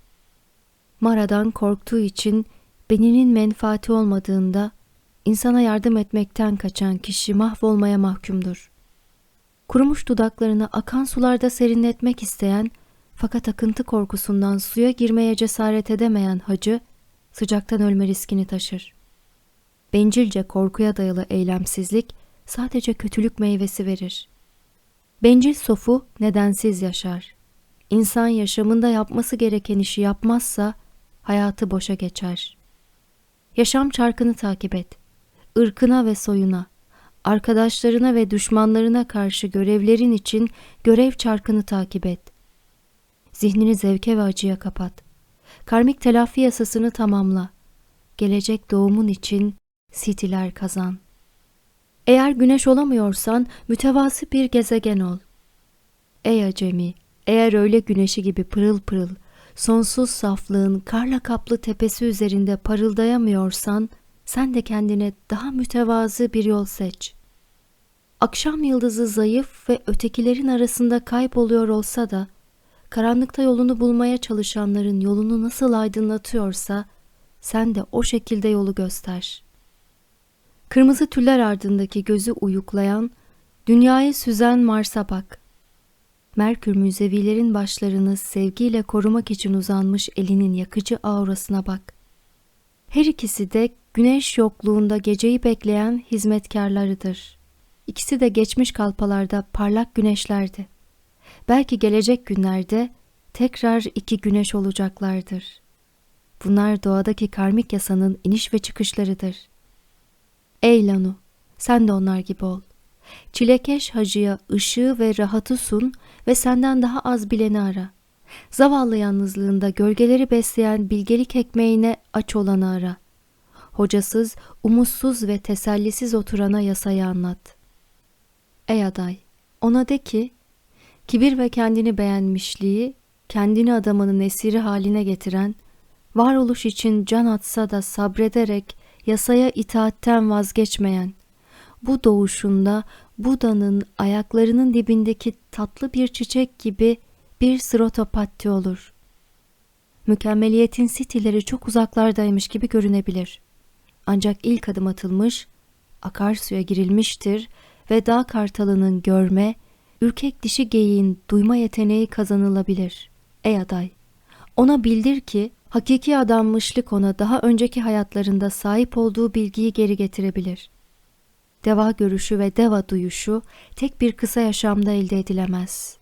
Mara'dan korktuğu için beninin menfaati olmadığında insana yardım etmekten kaçan kişi mahvolmaya mahkumdur. Kurumuş dudaklarını akan sularda serinletmek isteyen fakat akıntı korkusundan suya girmeye cesaret edemeyen hacı sıcaktan ölme riskini taşır. Bencilce korkuya dayalı eylemsizlik sadece kötülük meyvesi verir. Bencil sofu nedensiz yaşar. İnsan yaşamında yapması gereken işi yapmazsa hayatı boşa geçer. Yaşam çarkını takip et. Irkına ve soyuna, arkadaşlarına ve düşmanlarına karşı görevlerin için görev çarkını takip et. Zihnini zevke ve acıya kapat. Karmik telafi yasasını tamamla. Gelecek doğumun için sitiler kazan. Eğer güneş olamıyorsan mütevazı bir gezegen ol. Ey acemi, eğer öyle güneşi gibi pırıl pırıl, sonsuz saflığın karla kaplı tepesi üzerinde parıldayamıyorsan, sen de kendine daha mütevazı bir yol seç. Akşam yıldızı zayıf ve ötekilerin arasında kayboluyor olsa da, karanlıkta yolunu bulmaya çalışanların yolunu nasıl aydınlatıyorsa, sen de o şekilde yolu göster. Kırmızı tüller ardındaki gözü uyuklayan, dünyayı süzen Mars'a bak. Merkür müzevilerin başlarını sevgiyle korumak için uzanmış elinin yakıcı aurasına bak. Her ikisi de güneş yokluğunda geceyi bekleyen hizmetkarlarıdır. İkisi de geçmiş kalpalarda parlak güneşlerdi. Belki gelecek günlerde tekrar iki güneş olacaklardır. Bunlar doğadaki karmik yasanın iniş ve çıkışlarıdır. Ey Lanu, sen de onlar gibi ol. Çilekeş hacıya ışığı ve rahatı sun ve senden daha az bileni ara. Zavallı yalnızlığında gölgeleri besleyen bilgelik ekmeğine aç olanı ara. Hocasız, umutsuz ve tesellisiz oturana yasayı anlat. Ey aday, ona de ki, kibir ve kendini beğenmişliği, kendini adamının esiri haline getiren, varoluş için can atsa da sabrederek yasaya itaatten vazgeçmeyen, bu doğuşunda Buda'nın ayaklarının dibindeki tatlı bir çiçek gibi bir sırotopatti olur. Mükemmeliyetin sitileri çok uzaklardaymış gibi görünebilir. Ancak ilk adım atılmış, akarsuya girilmiştir ve dağ kartalının görme, ürkek dişi geyiğin duyma yeteneği kazanılabilir. Ey aday! Ona bildir ki hakiki adanmışlık ona daha önceki hayatlarında sahip olduğu bilgiyi geri getirebilir. Deva görüşü ve deva duyuşu tek bir kısa yaşamda elde edilemez.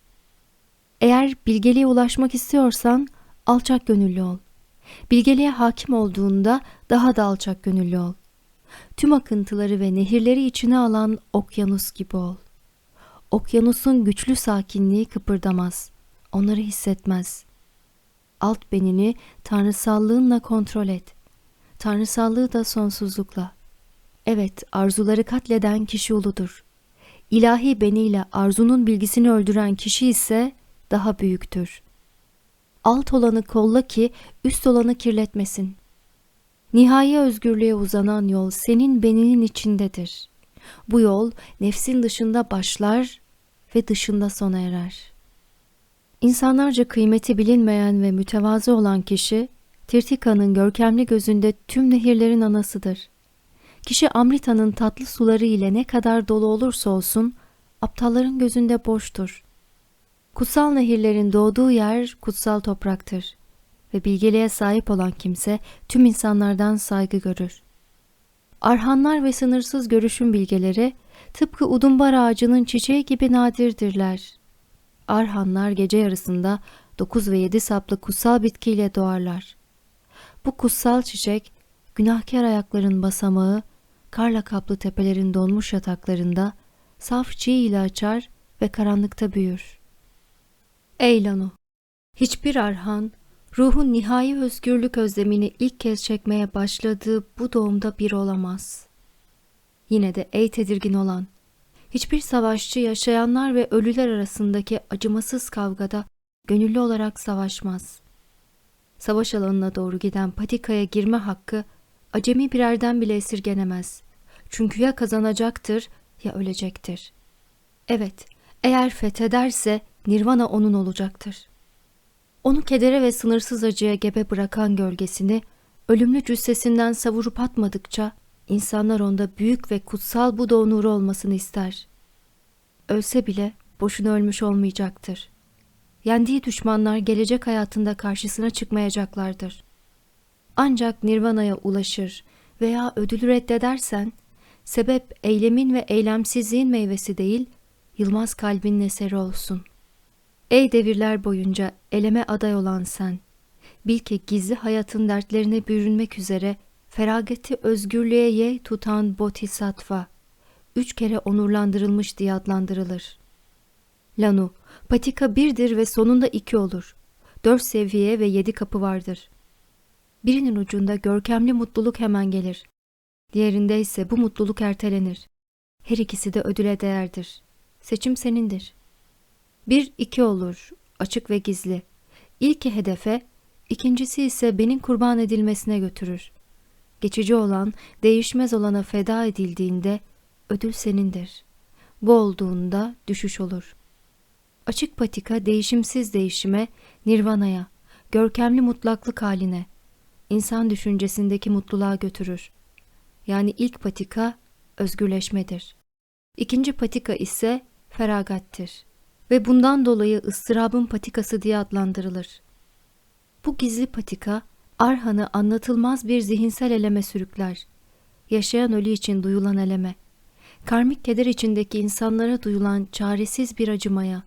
Eğer bilgeliğe ulaşmak istiyorsan alçak gönüllü ol. Bilgeliğe hakim olduğunda daha da alçak gönüllü ol. Tüm akıntıları ve nehirleri içine alan okyanus gibi ol. Okyanusun güçlü sakinliği kıpırdamaz. Onları hissetmez. Alt benini tanrısallığınla kontrol et. Tanrısallığı da sonsuzlukla. Evet, arzuları katleden kişi uludur. İlahi beniyle arzunun bilgisini öldüren kişi ise daha büyüktür. Alt olanı kolla ki üst olanı kirletmesin. Nihai özgürlüğe uzanan yol senin beninin içindedir. Bu yol nefsin dışında başlar ve dışında sona erer. İnsanlarca kıymeti bilinmeyen ve mütevazı olan kişi, Tirtika'nın görkemli gözünde tüm nehirlerin anasıdır. Kişi Amrita'nın tatlı suları ile ne kadar dolu olursa olsun, aptalların gözünde boştur. Kutsal nehirlerin doğduğu yer kutsal topraktır ve bilgeliğe sahip olan kimse tüm insanlardan saygı görür. Arhanlar ve sınırsız görüşün bilgeleri tıpkı udumbar ağacının çiçeği gibi nadirdirler. Arhanlar gece yarısında dokuz ve yedi saplı kutsal bitkiyle doğarlar. Bu kutsal çiçek günahkar ayakların basamağı, karla kaplı tepelerin donmuş yataklarında saf çiğ ile açar ve karanlıkta büyür. Ey Lano! Hiçbir arhan, ruhun nihai özgürlük özlemini ilk kez çekmeye başladığı bu doğumda bir olamaz. Yine de ey tedirgin olan, hiçbir savaşçı yaşayanlar ve ölüler arasındaki acımasız kavgada gönüllü olarak savaşmaz. Savaş alanına doğru giden patikaya girme hakkı acemi birerden bile esirgenemez. Çünkü ya kazanacaktır ya ölecektir. Evet, eğer fethederse Nirvana onun olacaktır. Onu kedere ve sınırsız acıya gebe bırakan gölgesini ölümlü cüssesinden savurup atmadıkça insanlar onda büyük ve kutsal bu nuru olmasını ister. Ölse bile boşuna ölmüş olmayacaktır. Yendiği düşmanlar gelecek hayatında karşısına çıkmayacaklardır. Ancak nirvanaya ulaşır veya ödülü reddedersen, sebep eylemin ve eylemsizliğin meyvesi değil, yılmaz kalbin eseri olsun. Ey devirler boyunca eleme aday olan sen, bil ki gizli hayatın dertlerine bürünmek üzere feragati özgürlüğe ye tutan bodhisattva, üç kere onurlandırılmış diye adlandırılır. Lanu, patika birdir ve sonunda iki olur. Dört seviye ve yedi kapı vardır. Birinin ucunda görkemli mutluluk hemen gelir. Diğerinde ise bu mutluluk ertelenir. Her ikisi de ödüle değerdir. Seçim senindir. Bir iki olur, açık ve gizli. İlki hedefe, ikincisi ise benim kurban edilmesine götürür. Geçici olan, değişmez olana feda edildiğinde ödül senindir. Bu olduğunda düşüş olur. Açık patika değişimsiz değişime, nirvanaya, görkemli mutlaklık haline, insan düşüncesindeki mutluluğa götürür. Yani ilk patika özgürleşmedir. İkinci patika ise feragattir ve bundan dolayı ıstırabın patikası diye adlandırılır. Bu gizli patika Arhan'ı anlatılmaz bir zihinsel eleme sürükler. Yaşayan ölü için duyulan eleme, karmik keder içindeki insanlara duyulan çaresiz bir acımaya,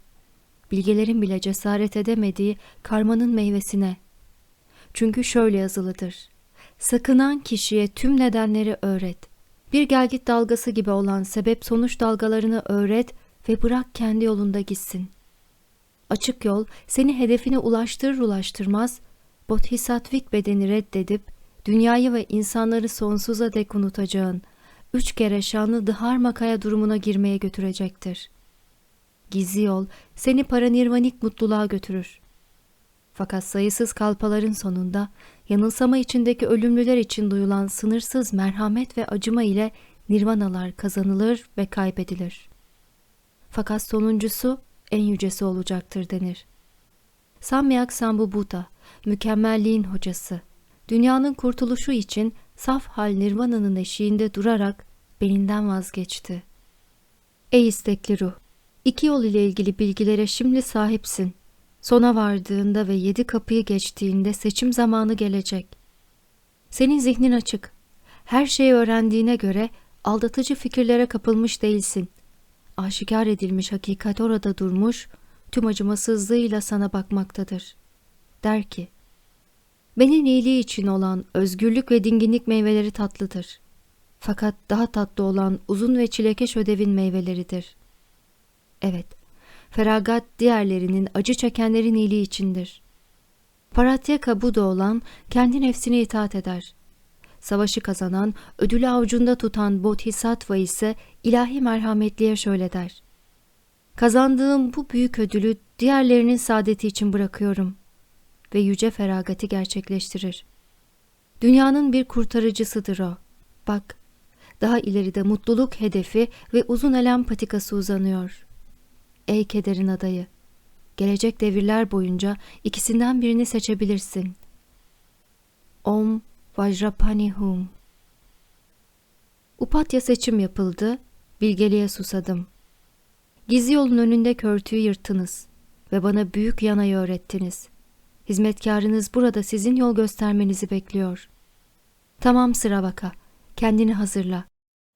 bilgelerin bile cesaret edemediği karmanın meyvesine. Çünkü şöyle yazılıdır. Sakınan kişiye tüm nedenleri öğret. Bir gelgit dalgası gibi olan sebep sonuç dalgalarını öğret ve bırak kendi yolunda gitsin. Açık yol seni hedefine ulaştırır ulaştırmaz, bodhisattvik bedeni reddedip, dünyayı ve insanları sonsuza dek unutacağın, üç kere şanlı dıhar makaya durumuna girmeye götürecektir. Gizli yol seni paranirvanik mutluluğa götürür. Fakat sayısız kalpaların sonunda yanılsama içindeki ölümlüler için duyulan sınırsız merhamet ve acıma ile nirvanalar kazanılır ve kaybedilir. Fakat sonuncusu en yücesi olacaktır denir. Samyak Sambubuddha, mükemmelliğin hocası, dünyanın kurtuluşu için saf hal nirvananın eşiğinde durarak beninden vazgeçti. Ey istekli ruh! İki yol ile ilgili bilgilere şimdi sahipsin. Sona vardığında ve yedi kapıyı geçtiğinde seçim zamanı gelecek. Senin zihnin açık. Her şeyi öğrendiğine göre aldatıcı fikirlere kapılmış değilsin. Aşikar edilmiş hakikat orada durmuş, tüm acımasızlığıyla sana bakmaktadır. Der ki, Benim iyiliği için olan özgürlük ve dinginlik meyveleri tatlıdır. Fakat daha tatlı olan uzun ve çilekeş ödevin meyveleridir. Evet, feragat diğerlerinin acı çekenlerin iyiliği içindir. Paratyaka Buda olan kendi nefsine itaat eder. Savaşı kazanan, ödülü avucunda tutan Bodhisattva ise ilahi merhametliye şöyle der. Kazandığım bu büyük ödülü diğerlerinin saadeti için bırakıyorum ve yüce feragati gerçekleştirir. Dünyanın bir kurtarıcısıdır o. Bak, daha ileride mutluluk hedefi ve uzun elem patikası uzanıyor. Ey kederin adayı! Gelecek devirler boyunca ikisinden birini seçebilirsin. Om Vajrapani Hum Upatya seçim yapıldı, bilgeliğe susadım. Gizli yolun önünde körtüğü yırttınız ve bana büyük yanayı öğrettiniz. Hizmetkarınız burada sizin yol göstermenizi bekliyor. Tamam sıra vaka, kendini hazırla.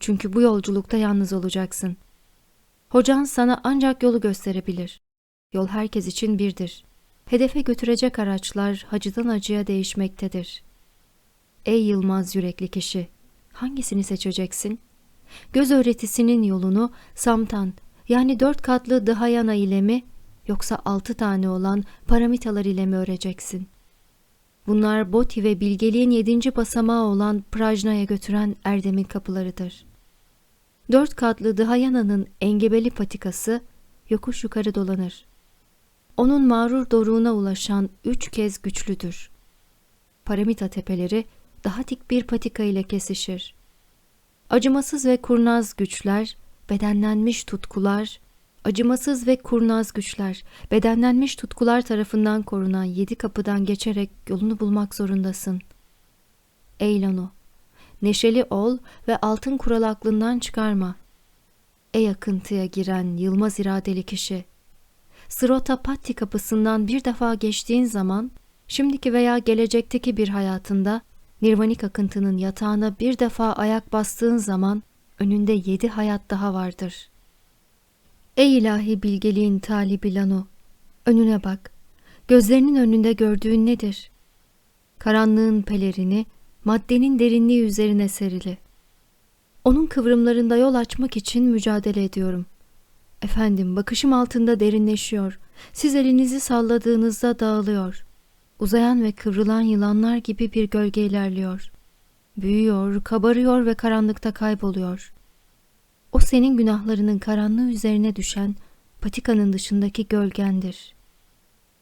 Çünkü bu yolculukta yalnız olacaksın.'' Hocan sana ancak yolu gösterebilir. Yol herkes için birdir. Hedefe götürecek araçlar hacıdan acıya değişmektedir. Ey yılmaz yürekli kişi, hangisini seçeceksin? Göz öğretisinin yolunu samtan yani dört katlı dahayana ile mi yoksa altı tane olan paramitalar ile mi öreceksin? Bunlar boti ve bilgeliğin yedinci basamağı olan prajnaya götüren erdemin kapılarıdır.'' Dört katlı Dıhayana'nın engebeli patikası yokuş yukarı dolanır. Onun mağrur doruğuna ulaşan üç kez güçlüdür. Paramita tepeleri daha dik bir patika ile kesişir. Acımasız ve kurnaz güçler, bedenlenmiş tutkular, acımasız ve kurnaz güçler, bedenlenmiş tutkular tarafından korunan yedi kapıdan geçerek yolunu bulmak zorundasın. Ey Lano, neşeli ol ve altın kural aklından çıkarma. Ey akıntıya giren yılmaz iradeli kişi, Srota Patti kapısından bir defa geçtiğin zaman, şimdiki veya gelecekteki bir hayatında, Nirvanik akıntının yatağına bir defa ayak bastığın zaman, önünde yedi hayat daha vardır. Ey ilahi bilgeliğin talibi Lano, önüne bak. Gözlerinin önünde gördüğün nedir? Karanlığın pelerini, maddenin derinliği üzerine serili. Onun kıvrımlarında yol açmak için mücadele ediyorum. Efendim, bakışım altında derinleşiyor. Siz elinizi salladığınızda dağılıyor. Uzayan ve kıvrılan yılanlar gibi bir gölge ilerliyor. Büyüyor, kabarıyor ve karanlıkta kayboluyor. O senin günahlarının karanlığı üzerine düşen patikanın dışındaki gölgendir.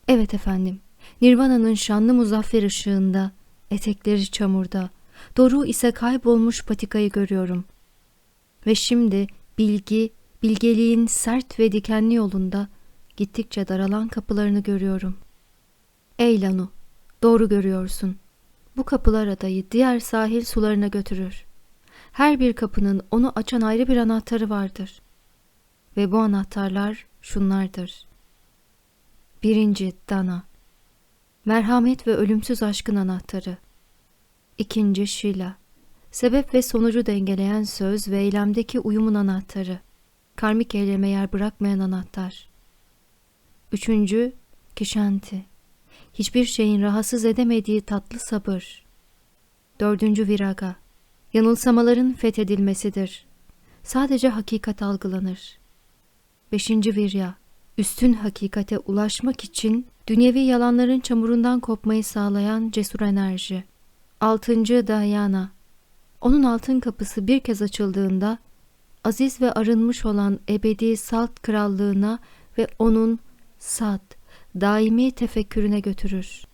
Evet efendim, Nirvana'nın şanlı muzaffer ışığında, etekleri çamurda, Doru ise kaybolmuş patikayı görüyorum. Ve şimdi bilgi, bilgeliğin sert ve dikenli yolunda gittikçe daralan kapılarını görüyorum. Ey Lanu, doğru görüyorsun. Bu kapılar adayı diğer sahil sularına götürür. Her bir kapının onu açan ayrı bir anahtarı vardır. Ve bu anahtarlar şunlardır. Birinci Dana Merhamet ve ölümsüz aşkın anahtarı. İkinci Şila Sebep ve sonucu dengeleyen söz ve eylemdeki uyumun anahtarı. Karmik eyleme yer bırakmayan anahtar. Üçüncü Kişanti Hiçbir şeyin rahatsız edemediği tatlı sabır. Dördüncü Viraga yanılsamaların fethedilmesidir. Sadece hakikat algılanır. Beşinci virya, üstün hakikate ulaşmak için dünyevi yalanların çamurundan kopmayı sağlayan cesur enerji. Altıncı Dayana, onun altın kapısı bir kez açıldığında, aziz ve arınmış olan ebedi salt krallığına ve onun sat, daimi tefekkürüne götürür.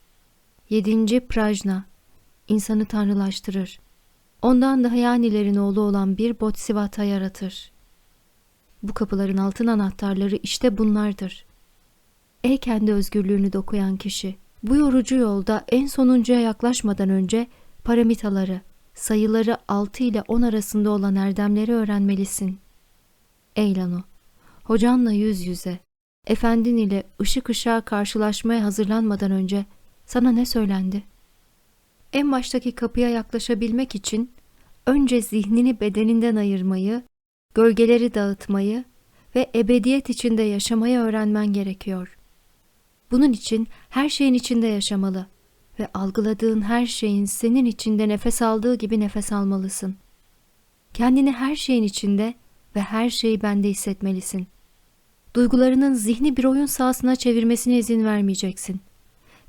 Yedinci Prajna, insanı tanrılaştırır ondan da Hayanilerin oğlu olan bir Botsivata yaratır. Bu kapıların altın anahtarları işte bunlardır. Ey kendi özgürlüğünü dokuyan kişi, bu yorucu yolda en sonuncuya yaklaşmadan önce paramitaları, sayıları 6 ile 10 arasında olan erdemleri öğrenmelisin. Ey Lano, hocanla yüz yüze, efendin ile ışık ışığa karşılaşmaya hazırlanmadan önce sana ne söylendi? En baştaki kapıya yaklaşabilmek için önce zihnini bedeninden ayırmayı, gölgeleri dağıtmayı ve ebediyet içinde yaşamayı öğrenmen gerekiyor. Bunun için her şeyin içinde yaşamalı ve algıladığın her şeyin senin içinde nefes aldığı gibi nefes almalısın. Kendini her şeyin içinde ve her şeyi bende hissetmelisin. Duygularının zihni bir oyun sahasına çevirmesine izin vermeyeceksin.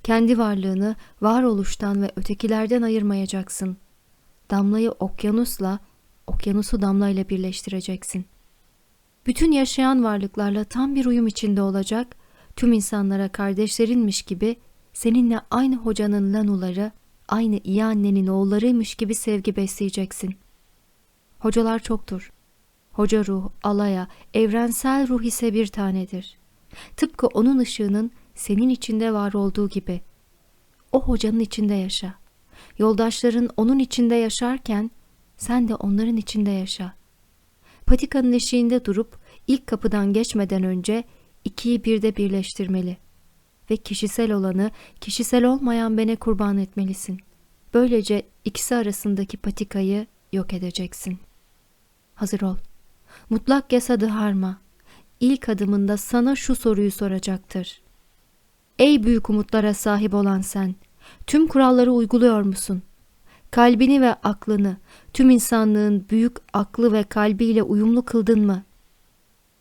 Kendi varlığını varoluştan ve ötekilerden ayırmayacaksın.'' Damlayı okyanusla, okyanusu damlayla birleştireceksin. Bütün yaşayan varlıklarla tam bir uyum içinde olacak, tüm insanlara kardeşlerinmiş gibi seninle aynı hocanın lanuları, aynı iyi annenin oğullarıymış gibi sevgi besleyeceksin. Hocalar çoktur. Hoca ruh, alaya, evrensel ruh ise bir tanedir. Tıpkı onun ışığının senin içinde var olduğu gibi. O hocanın içinde yaşa.'' Yoldaşların onun içinde yaşarken sen de onların içinde yaşa. Patikanın eşiğinde durup ilk kapıdan geçmeden önce ikiyi birde birleştirmeli ve kişisel olanı kişisel olmayan bene kurban etmelisin. Böylece ikisi arasındaki patikayı yok edeceksin. Hazır ol. Mutlak yasadı harma. İlk adımında sana şu soruyu soracaktır. Ey büyük umutlara sahip olan sen, Tüm kuralları uyguluyor musun? Kalbini ve aklını, tüm insanlığın büyük aklı ve kalbiyle uyumlu kıldın mı?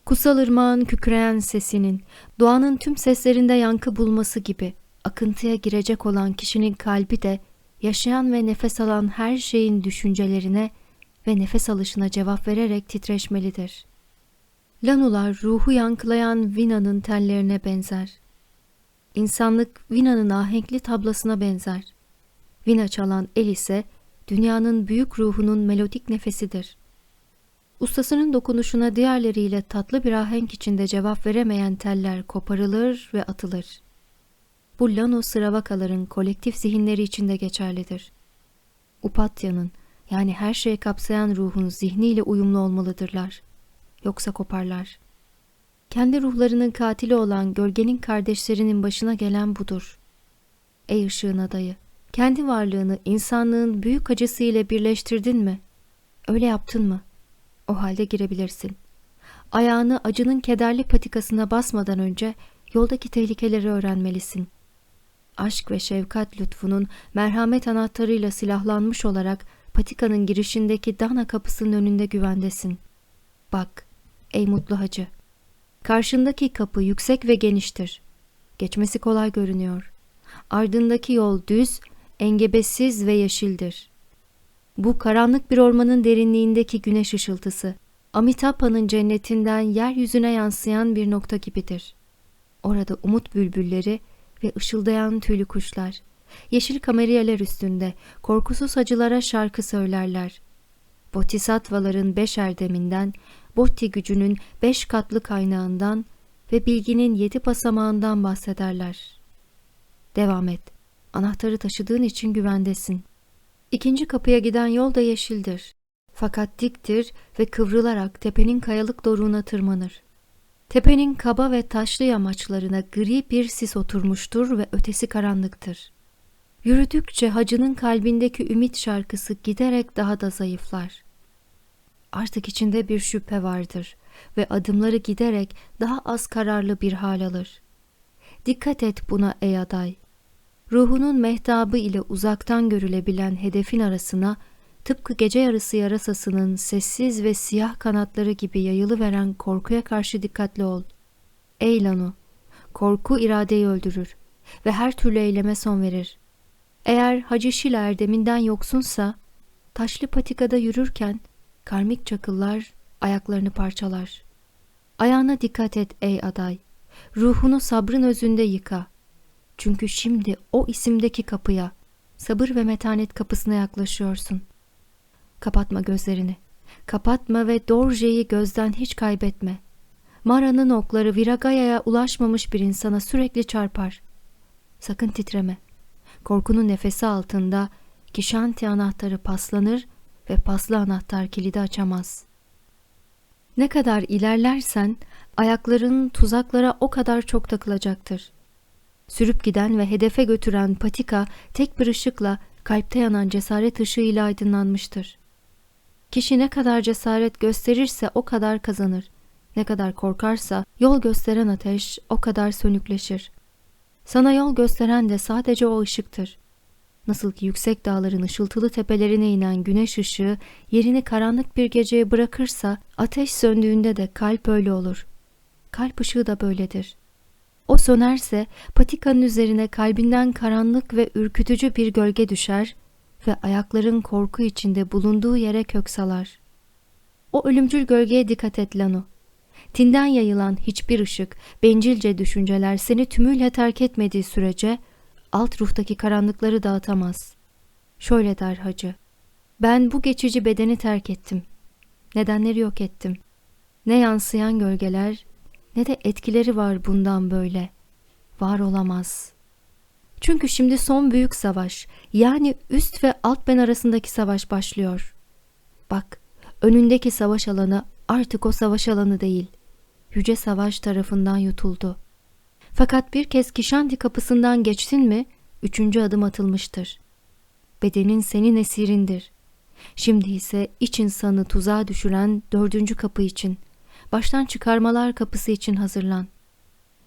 Kutsal ırmağın kükreyen sesinin, doğanın tüm seslerinde yankı bulması gibi akıntıya girecek olan kişinin kalbi de yaşayan ve nefes alan her şeyin düşüncelerine ve nefes alışına cevap vererek titreşmelidir. Lanular ruhu yankılayan Vina'nın tellerine benzer. İnsanlık Vina'nın ahenkli tablasına benzer. Vina çalan el ise dünyanın büyük ruhunun melodik nefesidir. Ustasının dokunuşuna diğerleriyle tatlı bir ahenk içinde cevap veremeyen teller koparılır ve atılır. Bu Lano Sravakaların kolektif zihinleri içinde geçerlidir. Upatya'nın yani her şeyi kapsayan ruhun zihniyle uyumlu olmalıdırlar. Yoksa koparlar. Kendi ruhlarının katili olan gölgenin kardeşlerinin başına gelen budur. Ey ışığın adayı, kendi varlığını insanlığın büyük acısı ile birleştirdin mi? Öyle yaptın mı? O halde girebilirsin. Ayağını acının kederli patikasına basmadan önce yoldaki tehlikeleri öğrenmelisin. Aşk ve şefkat lütfunun merhamet anahtarıyla silahlanmış olarak patikanın girişindeki Dana kapısının önünde güvendesin. Bak, ey mutlu hacı. Karşındaki kapı yüksek ve geniştir. Geçmesi kolay görünüyor. Ardındaki yol düz, engebesiz ve yeşildir. Bu karanlık bir ormanın derinliğindeki güneş ışıltısı, Amitabha'nın cennetinden yeryüzüne yansıyan bir nokta gibidir. Orada umut bülbülleri ve ışıldayan tüylü kuşlar, yeşil kameriyeler üstünde korkusuz acılara şarkı söylerler. Bodhisattvaların beş erdeminden, Botti gücünün beş katlı kaynağından ve bilginin yedi basamağından bahsederler. Devam et. Anahtarı taşıdığın için güvendesin. İkinci kapıya giden yol da yeşildir. Fakat diktir ve kıvrılarak tepenin kayalık doruğuna tırmanır. Tepenin kaba ve taşlı yamaçlarına gri bir sis oturmuştur ve ötesi karanlıktır. Yürüdükçe hacının kalbindeki ümit şarkısı giderek daha da zayıflar. Artık içinde bir şüphe vardır ve adımları giderek daha az kararlı bir hal alır. Dikkat et buna ey aday. Ruhunun mehtabı ile uzaktan görülebilen hedefin arasına tıpkı gece yarısı yarasasının sessiz ve siyah kanatları gibi yayılı veren korkuya karşı dikkatli ol. Ey Lanu, korku iradeyi öldürür ve her türlü eyleme son verir. Eğer Hacı Şila erdeminden yoksunsa, taşlı patikada yürürken karmik çakıllar ayaklarını parçalar. Ayağına dikkat et ey aday. Ruhunu sabrın özünde yıka. Çünkü şimdi o isimdeki kapıya, sabır ve metanet kapısına yaklaşıyorsun. Kapatma gözlerini. Kapatma ve Dorje'yi gözden hiç kaybetme. Mara'nın okları Viragaya'ya ulaşmamış bir insana sürekli çarpar. Sakın titreme. Korkunun nefesi altında Kişanti anahtarı paslanır ve paslı anahtar kilidi açamaz. Ne kadar ilerlersen ayakların tuzaklara o kadar çok takılacaktır. Sürüp giden ve hedefe götüren patika tek bir ışıkla kalpte yanan cesaret ışığıyla aydınlanmıştır. Kişi ne kadar cesaret gösterirse o kadar kazanır. Ne kadar korkarsa yol gösteren ateş o kadar sönükleşir. Sana yol gösteren de sadece o ışıktır. Nasıl ki yüksek dağların ışıltılı tepelerine inen güneş ışığı yerini karanlık bir geceye bırakırsa ateş söndüğünde de kalp öyle olur. Kalp ışığı da böyledir. O sönerse patikanın üzerine kalbinden karanlık ve ürkütücü bir gölge düşer ve ayakların korku içinde bulunduğu yere kök salar. O ölümcül gölgeye dikkat et Lano. Tinden yayılan hiçbir ışık, bencilce düşünceler seni tümüyle terk etmediği sürece alt ruhtaki karanlıkları dağıtamaz. Şöyle der hacı. Ben bu geçici bedeni terk ettim. Nedenleri yok ettim. Ne yansıyan gölgeler ne de etkileri var bundan böyle. Var olamaz. Çünkü şimdi son büyük savaş, yani üst ve alt ben arasındaki savaş başlıyor. Bak, önündeki savaş alanı artık o savaş alanı değil. Yüce Savaş tarafından yutuldu. Fakat bir kez Kişanti kapısından geçtin mi, üçüncü adım atılmıştır. Bedenin senin esirindir. Şimdi ise iç insanı tuzağa düşüren dördüncü kapı için, baştan çıkarmalar kapısı için hazırlan.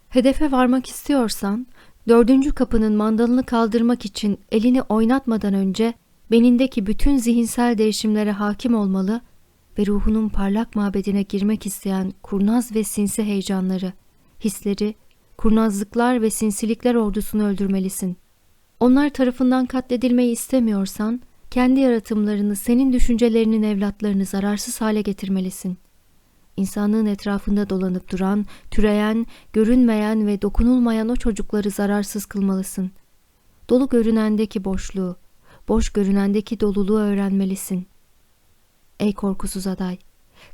Hedefe varmak istiyorsan, dördüncü kapının mandalını kaldırmak için elini oynatmadan önce benindeki bütün zihinsel değişimlere hakim olmalı ve ruhunun parlak mabedine girmek isteyen kurnaz ve sinsi heyecanları, hisleri, kurnazlıklar ve sinsilikler ordusunu öldürmelisin. Onlar tarafından katledilmeyi istemiyorsan, kendi yaratımlarını, senin düşüncelerinin evlatlarını zararsız hale getirmelisin. İnsanlığın etrafında dolanıp duran, türeyen, görünmeyen ve dokunulmayan o çocukları zararsız kılmalısın. Dolu görünendeki boşluğu, boş görünendeki doluluğu öğrenmelisin. Ey korkusuz aday!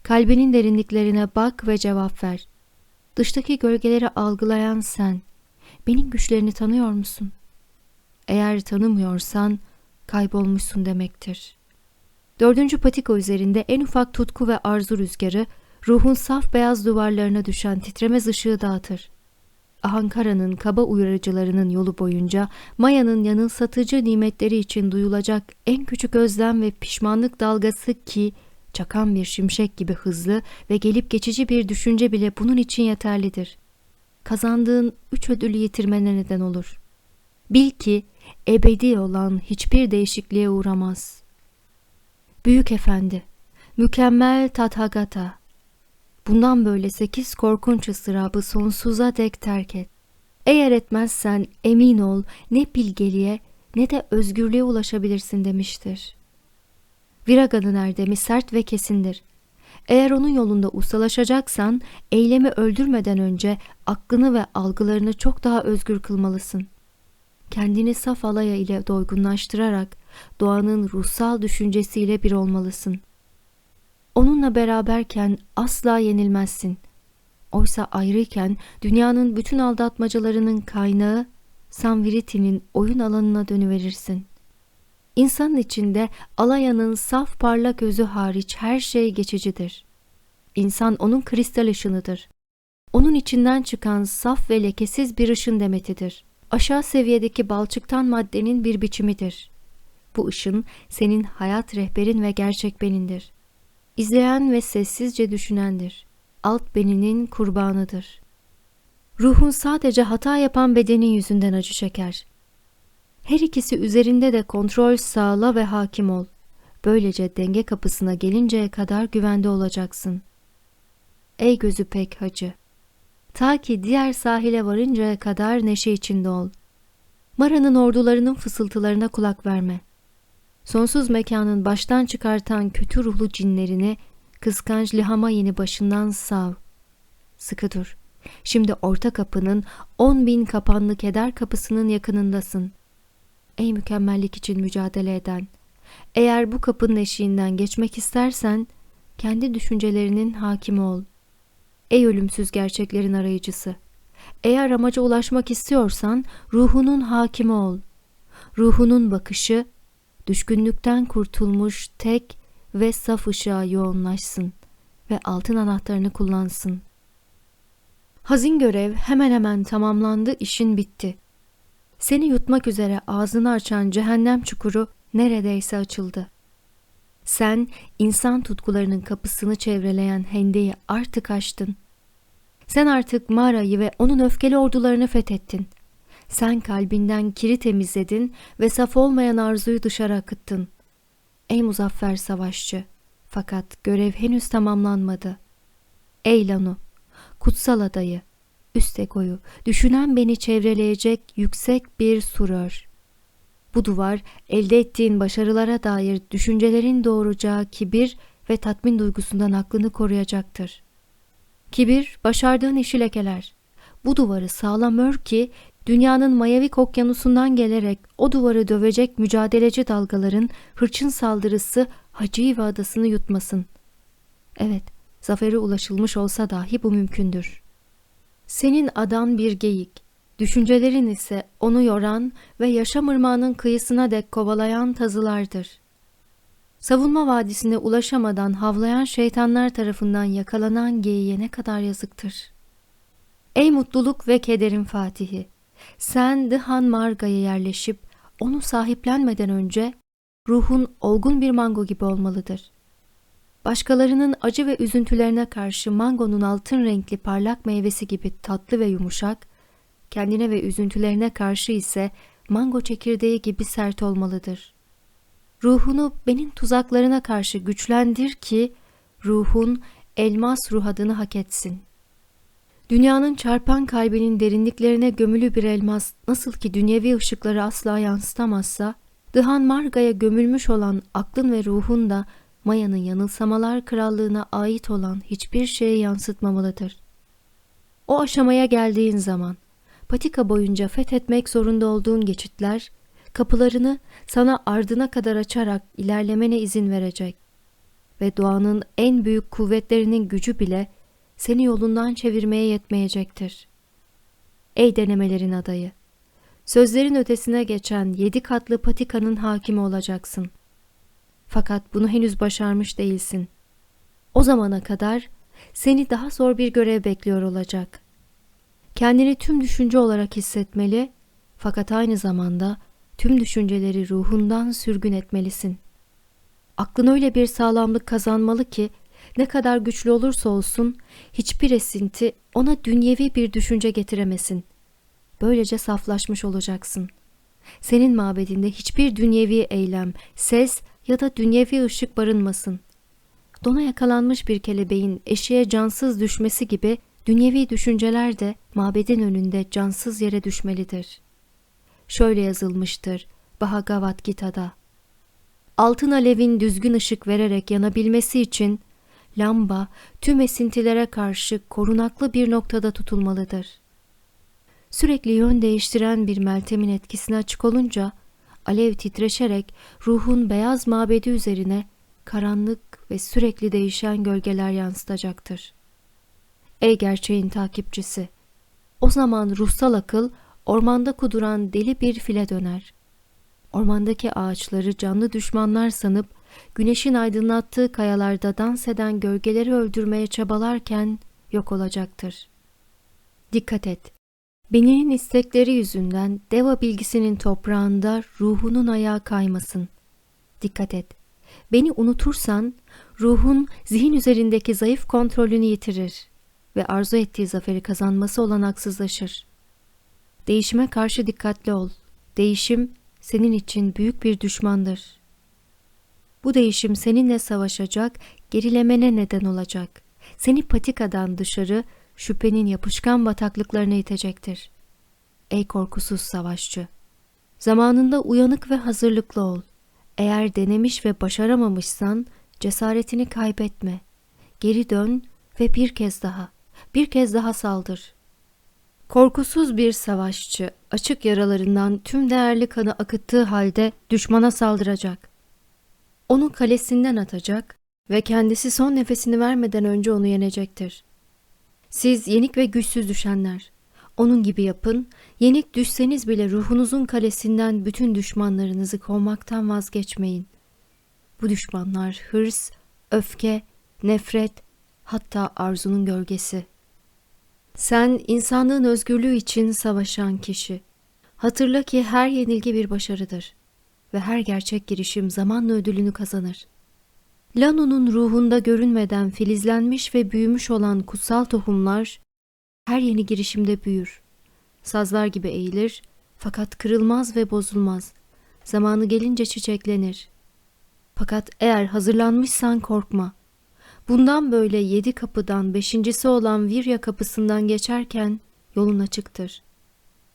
Kalbinin derinliklerine bak ve cevap ver. Dıştaki gölgeleri algılayan sen, benim güçlerini tanıyor musun? Eğer tanımıyorsan kaybolmuşsun demektir. Dördüncü patika üzerinde en ufak tutku ve arzu rüzgarı, ruhun saf beyaz duvarlarına düşen titremez ışığı dağıtır. Ahankara'nın kaba uyarıcılarının yolu boyunca Maya'nın yanılsatıcı nimetleri için duyulacak en küçük özlem ve pişmanlık dalgası ki çakan bir şimşek gibi hızlı ve gelip geçici bir düşünce bile bunun için yeterlidir. Kazandığın üç ödülü yitirmene neden olur. Bil ki ebedi olan hiçbir değişikliğe uğramaz. Büyük Efendi, mükemmel Tathagata, bundan böyle sekiz korkunç ıstırabı sonsuza dek terk et. Eğer etmezsen emin ol ne bilgeliğe ne de özgürlüğe ulaşabilirsin demiştir. Viraga'nın erdemi sert ve kesindir. Eğer onun yolunda ustalaşacaksan eylemi öldürmeden önce aklını ve algılarını çok daha özgür kılmalısın. Kendini saf alaya ile doygunlaştırarak doğanın ruhsal düşüncesiyle bir olmalısın. Onunla beraberken asla yenilmezsin. Oysa ayrıyken dünyanın bütün aldatmacalarının kaynağı Samviriti'nin oyun alanına dönüverirsin. İnsanın içinde alayanın saf parlak özü hariç her şey geçicidir. İnsan onun kristal ışınıdır. Onun içinden çıkan saf ve lekesiz bir ışın demetidir. Aşağı seviyedeki balçıktan maddenin bir biçimidir. Bu ışın senin hayat rehberin ve gerçek benindir. İzleyen ve sessizce düşünendir. Alt beninin kurbanıdır. Ruhun sadece hata yapan bedenin yüzünden acı çeker. Her ikisi üzerinde de kontrol sağla ve hakim ol. Böylece denge kapısına gelinceye kadar güvende olacaksın. Ey gözü pek hacı! Ta ki diğer sahile varıncaya kadar neşe içinde ol. Mara'nın ordularının fısıltılarına kulak verme. Sonsuz mekanın baştan çıkartan kötü ruhlu cinlerini kıskanç lihama yeni başından sav. Sıkı dur. Şimdi orta kapının on bin kapanlı keder kapısının yakınındasın. Ey mükemmellik için mücadele eden! Eğer bu kapının eşiğinden geçmek istersen, kendi düşüncelerinin hakimi ol. Ey ölümsüz gerçeklerin arayıcısı! Eğer amaca ulaşmak istiyorsan, ruhunun hakimi ol. Ruhunun bakışı, düşkünlükten kurtulmuş tek ve saf ışığa yoğunlaşsın ve altın anahtarını kullansın. Hazin görev hemen hemen tamamlandı, işin bitti. Seni yutmak üzere ağzını açan cehennem çukuru neredeyse açıldı. Sen insan tutkularının kapısını çevreleyen hendeyi artık açtın. Sen artık Mara'yı ve onun öfkeli ordularını fethettin. Sen kalbinden kiri temizledin ve saf olmayan arzuyu dışarı akıttın. Ey muzaffer savaşçı! Fakat görev henüz tamamlanmadı. Ey Lanu! Kutsal adayı! Üst egoyu, düşünen beni çevreleyecek yüksek bir surör. Bu duvar elde ettiğin başarılara dair düşüncelerin doğuracağı kibir ve tatmin duygusundan aklını koruyacaktır. Kibir başardığın işi lekeler. Bu duvarı sağlam ör ki dünyanın mayavik okyanusundan gelerek o duvarı dövecek mücadeleci dalgaların hırçın saldırısı Haciva adasını yutmasın. Evet, zafere ulaşılmış olsa dahi bu mümkündür. Senin adan bir geyik, düşüncelerin ise onu yoran ve yaşam ırmağının kıyısına dek kovalayan tazılardır. Savunma vadisine ulaşamadan havlayan şeytanlar tarafından yakalanan geyiğe ne kadar yazıktır. Ey mutluluk ve kederin fatihi! Sen Dıhan Marga'ya yerleşip onu sahiplenmeden önce ruhun olgun bir mango gibi olmalıdır. Başkalarının acı ve üzüntülerine karşı mangonun altın renkli parlak meyvesi gibi tatlı ve yumuşak, kendine ve üzüntülerine karşı ise mango çekirdeği gibi sert olmalıdır. Ruhunu benim tuzaklarına karşı güçlendir ki ruhun elmas ruh adını hak etsin. Dünyanın çarpan kalbinin derinliklerine gömülü bir elmas nasıl ki dünyevi ışıkları asla yansıtamazsa, Dıhan Marga'ya gömülmüş olan aklın ve ruhun da Maya'nın yanılsamalar krallığına ait olan hiçbir şeye yansıtmamalıdır. O aşamaya geldiğin zaman, patika boyunca fethetmek zorunda olduğun geçitler, kapılarını sana ardına kadar açarak ilerlemene izin verecek. ve doğanın en büyük kuvvetlerinin gücü bile seni yolundan çevirmeye yetmeyecektir. Ey denemelerin adayı! Sözlerin ötesine geçen yedi katlı patikanın hakimi olacaksın. Fakat bunu henüz başarmış değilsin. O zamana kadar seni daha zor bir görev bekliyor olacak. Kendini tüm düşünce olarak hissetmeli fakat aynı zamanda tüm düşünceleri ruhundan sürgün etmelisin. Aklın öyle bir sağlamlık kazanmalı ki ne kadar güçlü olursa olsun hiçbir esinti ona dünyevi bir düşünce getiremesin. Böylece saflaşmış olacaksın. Senin mabedinde hiçbir dünyevi eylem, ses ya da dünyevi ışık barınmasın. Dona yakalanmış bir kelebeğin eşeğe cansız düşmesi gibi dünyevi düşünceler de mabedin önünde cansız yere düşmelidir. Şöyle yazılmıştır Bahagavat Gita'da. Altın alevin düzgün ışık vererek yanabilmesi için lamba tüm esintilere karşı korunaklı bir noktada tutulmalıdır. Sürekli yön değiştiren bir meltemin etkisine açık olunca alev titreşerek ruhun beyaz mabedi üzerine karanlık ve sürekli değişen gölgeler yansıtacaktır. Ey gerçeğin takipçisi! O zaman ruhsal akıl ormanda kuduran deli bir file döner. Ormandaki ağaçları canlı düşmanlar sanıp güneşin aydınlattığı kayalarda dans eden gölgeleri öldürmeye çabalarken yok olacaktır. Dikkat et! Beninin istekleri yüzünden deva bilgisinin toprağında ruhunun ayağı kaymasın. Dikkat et! Beni unutursan ruhun zihin üzerindeki zayıf kontrolünü yitirir ve arzu ettiği zaferi kazanması olanaksızlaşır. Değişime karşı dikkatli ol. Değişim senin için büyük bir düşmandır. Bu değişim seninle savaşacak, gerilemene neden olacak. Seni patikadan dışarı şüphenin yapışkan bataklıklarına itecektir. Ey korkusuz savaşçı! Zamanında uyanık ve hazırlıklı ol. Eğer denemiş ve başaramamışsan cesaretini kaybetme. Geri dön ve bir kez daha, bir kez daha saldır. Korkusuz bir savaşçı açık yaralarından tüm değerli kanı akıttığı halde düşmana saldıracak. Onu kalesinden atacak ve kendisi son nefesini vermeden önce onu yenecektir. Siz yenik ve güçsüz düşenler, onun gibi yapın, yenik düşseniz bile ruhunuzun kalesinden bütün düşmanlarınızı kovmaktan vazgeçmeyin. Bu düşmanlar hırs, öfke, nefret, hatta arzunun gölgesi. Sen insanlığın özgürlüğü için savaşan kişi. Hatırla ki her yenilgi bir başarıdır ve her gerçek girişim zamanla ödülünü kazanır. Lanu'nun ruhunda görünmeden filizlenmiş ve büyümüş olan kutsal tohumlar her yeni girişimde büyür. Sazlar gibi eğilir fakat kırılmaz ve bozulmaz. Zamanı gelince çiçeklenir. Fakat eğer hazırlanmışsan korkma. Bundan böyle yedi kapıdan beşincisi olan Virya kapısından geçerken yolun açıktır.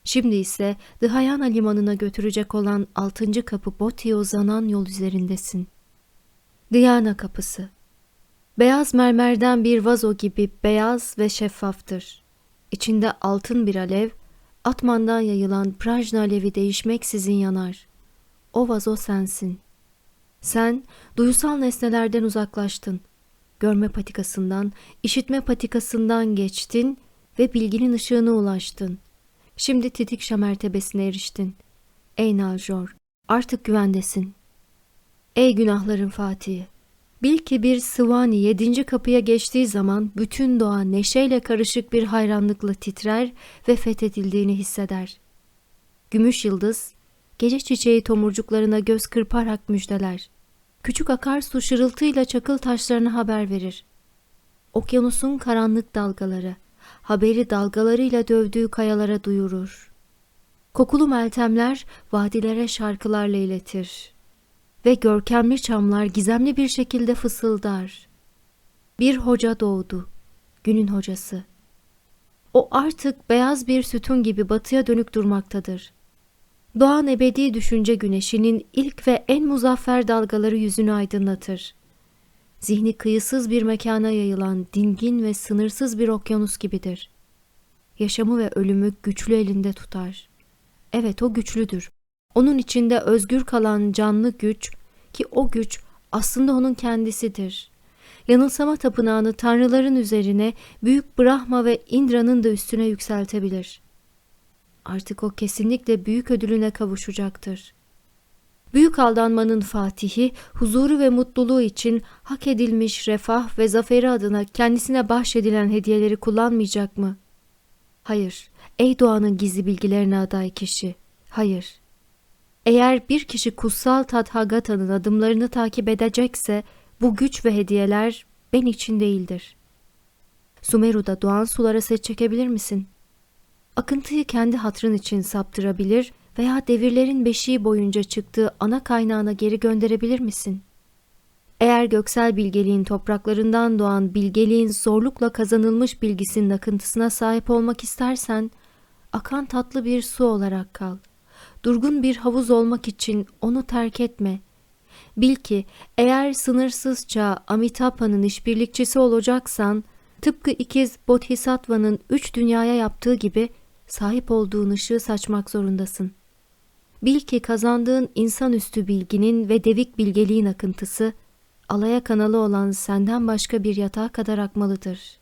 Şimdi ise Dıhayana limanına götürecek olan altıncı kapı Boti'ye uzanan yol üzerindesin. Diyana kapısı Beyaz mermerden bir vazo gibi beyaz ve şeffaftır. İçinde altın bir alev, atmandan yayılan prajna alevi değişmeksizin yanar. O vazo sensin. Sen duysal nesnelerden uzaklaştın. Görme patikasından, işitme patikasından geçtin ve bilginin ışığına ulaştın. Şimdi titikşa mertebesine eriştin. Ey Naljor, artık güvendesin. Ey günahların Fatihi! Bil ki bir Sıvani yedinci kapıya geçtiği zaman bütün doğa neşeyle karışık bir hayranlıkla titrer ve fethedildiğini hisseder. Gümüş yıldız, gece çiçeği tomurcuklarına göz kırparak müjdeler. Küçük akarsu şırıltıyla çakıl taşlarına haber verir. Okyanusun karanlık dalgaları, haberi dalgalarıyla dövdüğü kayalara duyurur. Kokulu meltemler vadilere şarkılarla iletir ve görkemli çamlar gizemli bir şekilde fısıldar. Bir hoca doğdu, günün hocası. O artık beyaz bir sütun gibi batıya dönük durmaktadır. Doğan ebedi düşünce güneşinin ilk ve en muzaffer dalgaları yüzünü aydınlatır. Zihni kıyısız bir mekana yayılan dingin ve sınırsız bir okyanus gibidir. Yaşamı ve ölümü güçlü elinde tutar. Evet o güçlüdür. Onun içinde özgür kalan canlı güç ki o güç aslında onun kendisidir. Yanılsama tapınağını tanrıların üzerine büyük Brahma ve Indra'nın da üstüne yükseltebilir. Artık o kesinlikle büyük ödülüne kavuşacaktır. Büyük aldanmanın fatihi, huzuru ve mutluluğu için hak edilmiş refah ve zaferi adına kendisine bahşedilen hediyeleri kullanmayacak mı? Hayır, ey doğanın gizli bilgilerine aday kişi, hayır. Eğer bir kişi kutsal Tathagata'nın adımlarını takip edecekse, bu güç ve hediyeler ben için değildir. Sumeru'da doğan sulara set çekebilir misin? Akıntıyı kendi hatrın için saptırabilir veya devirlerin beşiği boyunca çıktığı ana kaynağına geri gönderebilir misin? Eğer göksel bilgeliğin topraklarından doğan bilgeliğin zorlukla kazanılmış bilgisinin akıntısına sahip olmak istersen, akan tatlı bir su olarak kal. Durgun bir havuz olmak için onu terk etme. Bil ki eğer sınırsızca Amitabha'nın işbirlikçisi olacaksan, tıpkı ikiz Bodhisattva'nın üç dünyaya yaptığı gibi sahip olduğun ışığı saçmak zorundasın. Bil ki kazandığın insanüstü bilginin ve devik bilgeliğin akıntısı, alaya kanalı olan senden başka bir yatağa kadar akmalıdır.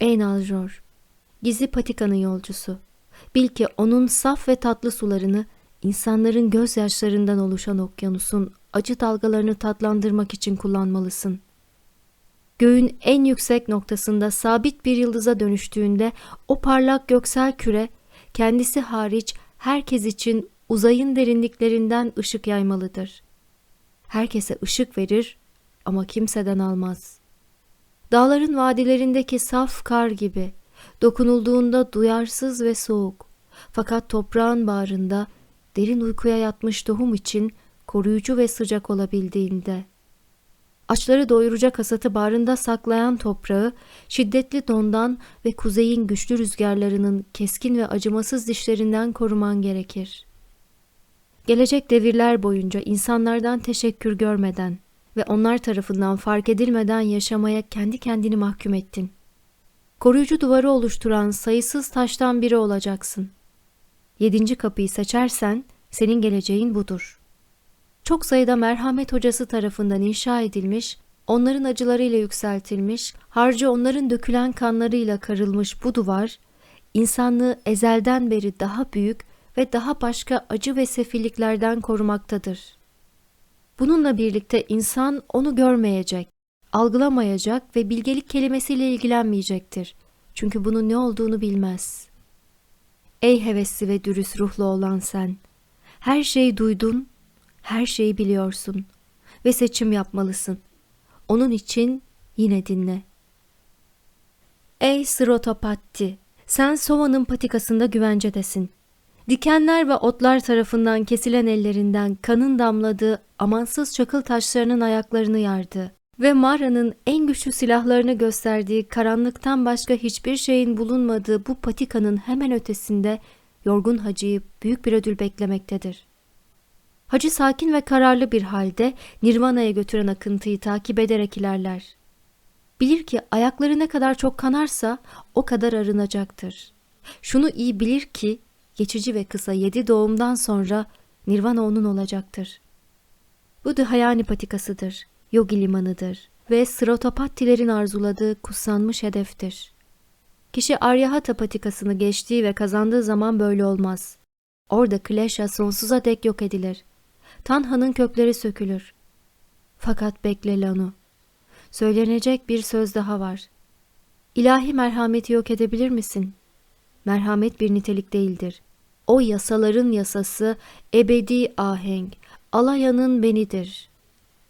Ey Naljor, gizli patikanın yolcusu, bil ki onun saf ve tatlı sularını insanların gözyaşlarından oluşan okyanusun acı dalgalarını tatlandırmak için kullanmalısın. Göğün en yüksek noktasında sabit bir yıldıza dönüştüğünde o parlak göksel küre kendisi hariç herkes için uzayın derinliklerinden ışık yaymalıdır. Herkese ışık verir ama kimseden almaz. Dağların vadilerindeki saf kar gibi dokunulduğunda duyarsız ve soğuk fakat toprağın bağrında derin uykuya yatmış tohum için koruyucu ve sıcak olabildiğinde. Açları doyuracak hasatı bağrında saklayan toprağı şiddetli dondan ve kuzeyin güçlü rüzgarlarının keskin ve acımasız dişlerinden koruman gerekir. Gelecek devirler boyunca insanlardan teşekkür görmeden ve onlar tarafından fark edilmeden yaşamaya kendi kendini mahkum ettin. Koruyucu duvarı oluşturan sayısız taştan biri olacaksın. Yedinci kapıyı seçersen senin geleceğin budur. Çok sayıda merhamet hocası tarafından inşa edilmiş, onların acılarıyla yükseltilmiş, harcı onların dökülen kanlarıyla karılmış bu duvar, insanlığı ezelden beri daha büyük ve daha başka acı ve sefilliklerden korumaktadır. Bununla birlikte insan onu görmeyecek, algılamayacak ve bilgelik kelimesiyle ilgilenmeyecektir. Çünkü bunun ne olduğunu bilmez. Ey hevesli ve dürüst ruhlu olan sen! Her şeyi duydun, her şeyi biliyorsun ve seçim yapmalısın. Onun için yine dinle. Ey Srotopatti! Sen Sova'nın patikasında güvencedesin. Dikenler ve otlar tarafından kesilen ellerinden kanın damladığı amansız çakıl taşlarının ayaklarını yardı ve Mara'nın en güçlü silahlarını gösterdiği karanlıktan başka hiçbir şeyin bulunmadığı bu patikanın hemen ötesinde yorgun hacıyı büyük bir ödül beklemektedir. Hacı sakin ve kararlı bir halde Nirvana'ya götüren akıntıyı takip ederek ilerler. Bilir ki ayakları ne kadar çok kanarsa o kadar arınacaktır. Şunu iyi bilir ki geçici ve kısa yedi doğumdan sonra Nirvana onun olacaktır. Bu Dhyani patikasıdır, yogi limanıdır ve Srotopattilerin arzuladığı kutsanmış hedeftir. Kişi Aryahata patikasını geçtiği ve kazandığı zaman böyle olmaz. Orada Klesha sonsuza dek yok edilir. Tanha'nın kökleri sökülür. Fakat bekle Lanu. Söylenecek bir söz daha var. İlahi merhameti yok edebilir misin? Merhamet bir nitelik değildir. O yasaların yasası ebedi ahenk, alayanın benidir.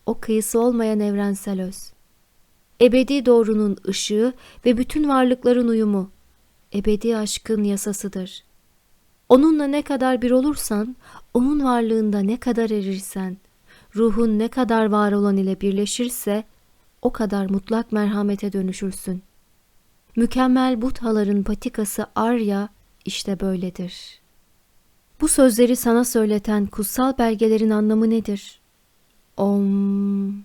O kıyısı olmayan evrensel öz. Ebedi doğrunun ışığı ve bütün varlıkların uyumu, ebedi aşkın yasasıdır. Onunla ne kadar bir olursan, onun varlığında ne kadar erirsen, ruhun ne kadar var olan ile birleşirse, o kadar mutlak merhamete dönüşürsün. Mükemmel buthaların patikası Arya işte böyledir. Bu sözleri sana söyleten kutsal belgelerin anlamı nedir? Om.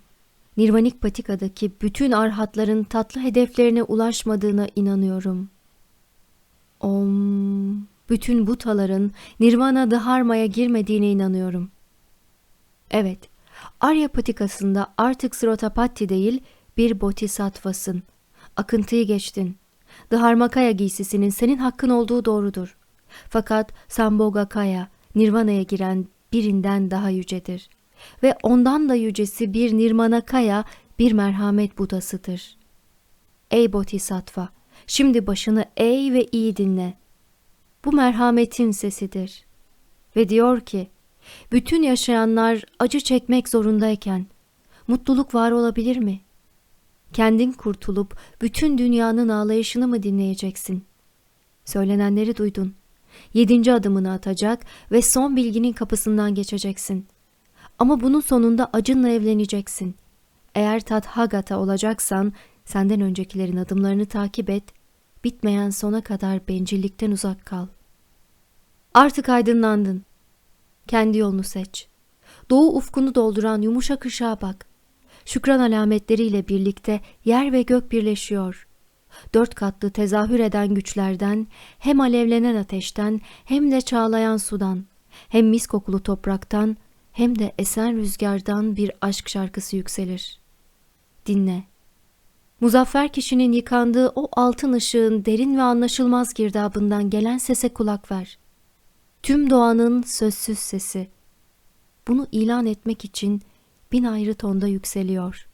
Nirvanik patikadaki bütün arhatların tatlı hedeflerine ulaşmadığına inanıyorum. Om. Bütün butaların Nirvana Dharma'ya girmediğine inanıyorum. Evet, Arya patikasında artık Srotapatti değil bir bodhisattvasın. Akıntıyı geçtin. Dharmakaya giysisinin senin hakkın olduğu doğrudur. Fakat Sambhogakaya, Nirvana'ya giren birinden daha yücedir. Ve ondan da yücesi bir Nirmanakaya, bir merhamet budasıdır. Ey Bodhisattva, şimdi başını eğ ve iyi dinle. Bu merhametin sesidir. Ve diyor ki, bütün yaşayanlar acı çekmek zorundayken, mutluluk var olabilir mi? Kendin kurtulup bütün dünyanın ağlayışını mı dinleyeceksin? Söylenenleri duydun. Yedinci adımını atacak ve son bilginin kapısından geçeceksin. Ama bunun sonunda acınla evleneceksin. Eğer Tathagata olacaksan senden öncekilerin adımlarını takip et, bitmeyen sona kadar bencillikten uzak kal. Artık aydınlandın. Kendi yolunu seç. Doğu ufkunu dolduran yumuşak ışığa bak. Şükran alametleriyle birlikte yer ve gök birleşiyor. Dört katlı tezahür eden güçlerden, hem alevlenen ateşten, hem de çağlayan sudan, hem mis kokulu topraktan, hem de esen rüzgardan bir aşk şarkısı yükselir. Dinle. Muzaffer kişinin yıkandığı o altın ışığın derin ve anlaşılmaz girdabından gelen sese kulak ver. Tüm doğanın sözsüz sesi. Bunu ilan etmek için bin ayrı tonda yükseliyor.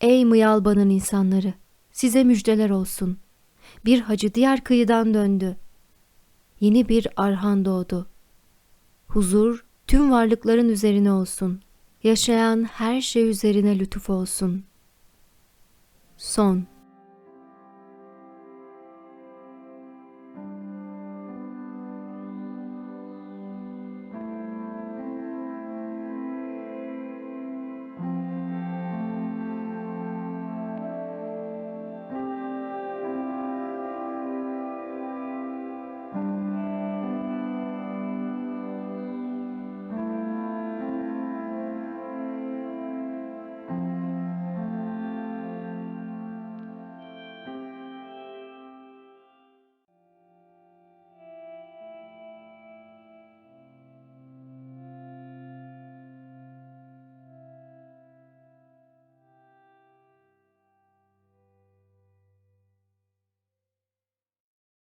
Ey Mıyalba'nın insanları! Size müjdeler olsun. Bir hacı diğer kıyıdan döndü. Yeni bir arhan doğdu. Huzur tüm varlıkların üzerine olsun. Yaşayan her şey üzerine lütuf olsun. Son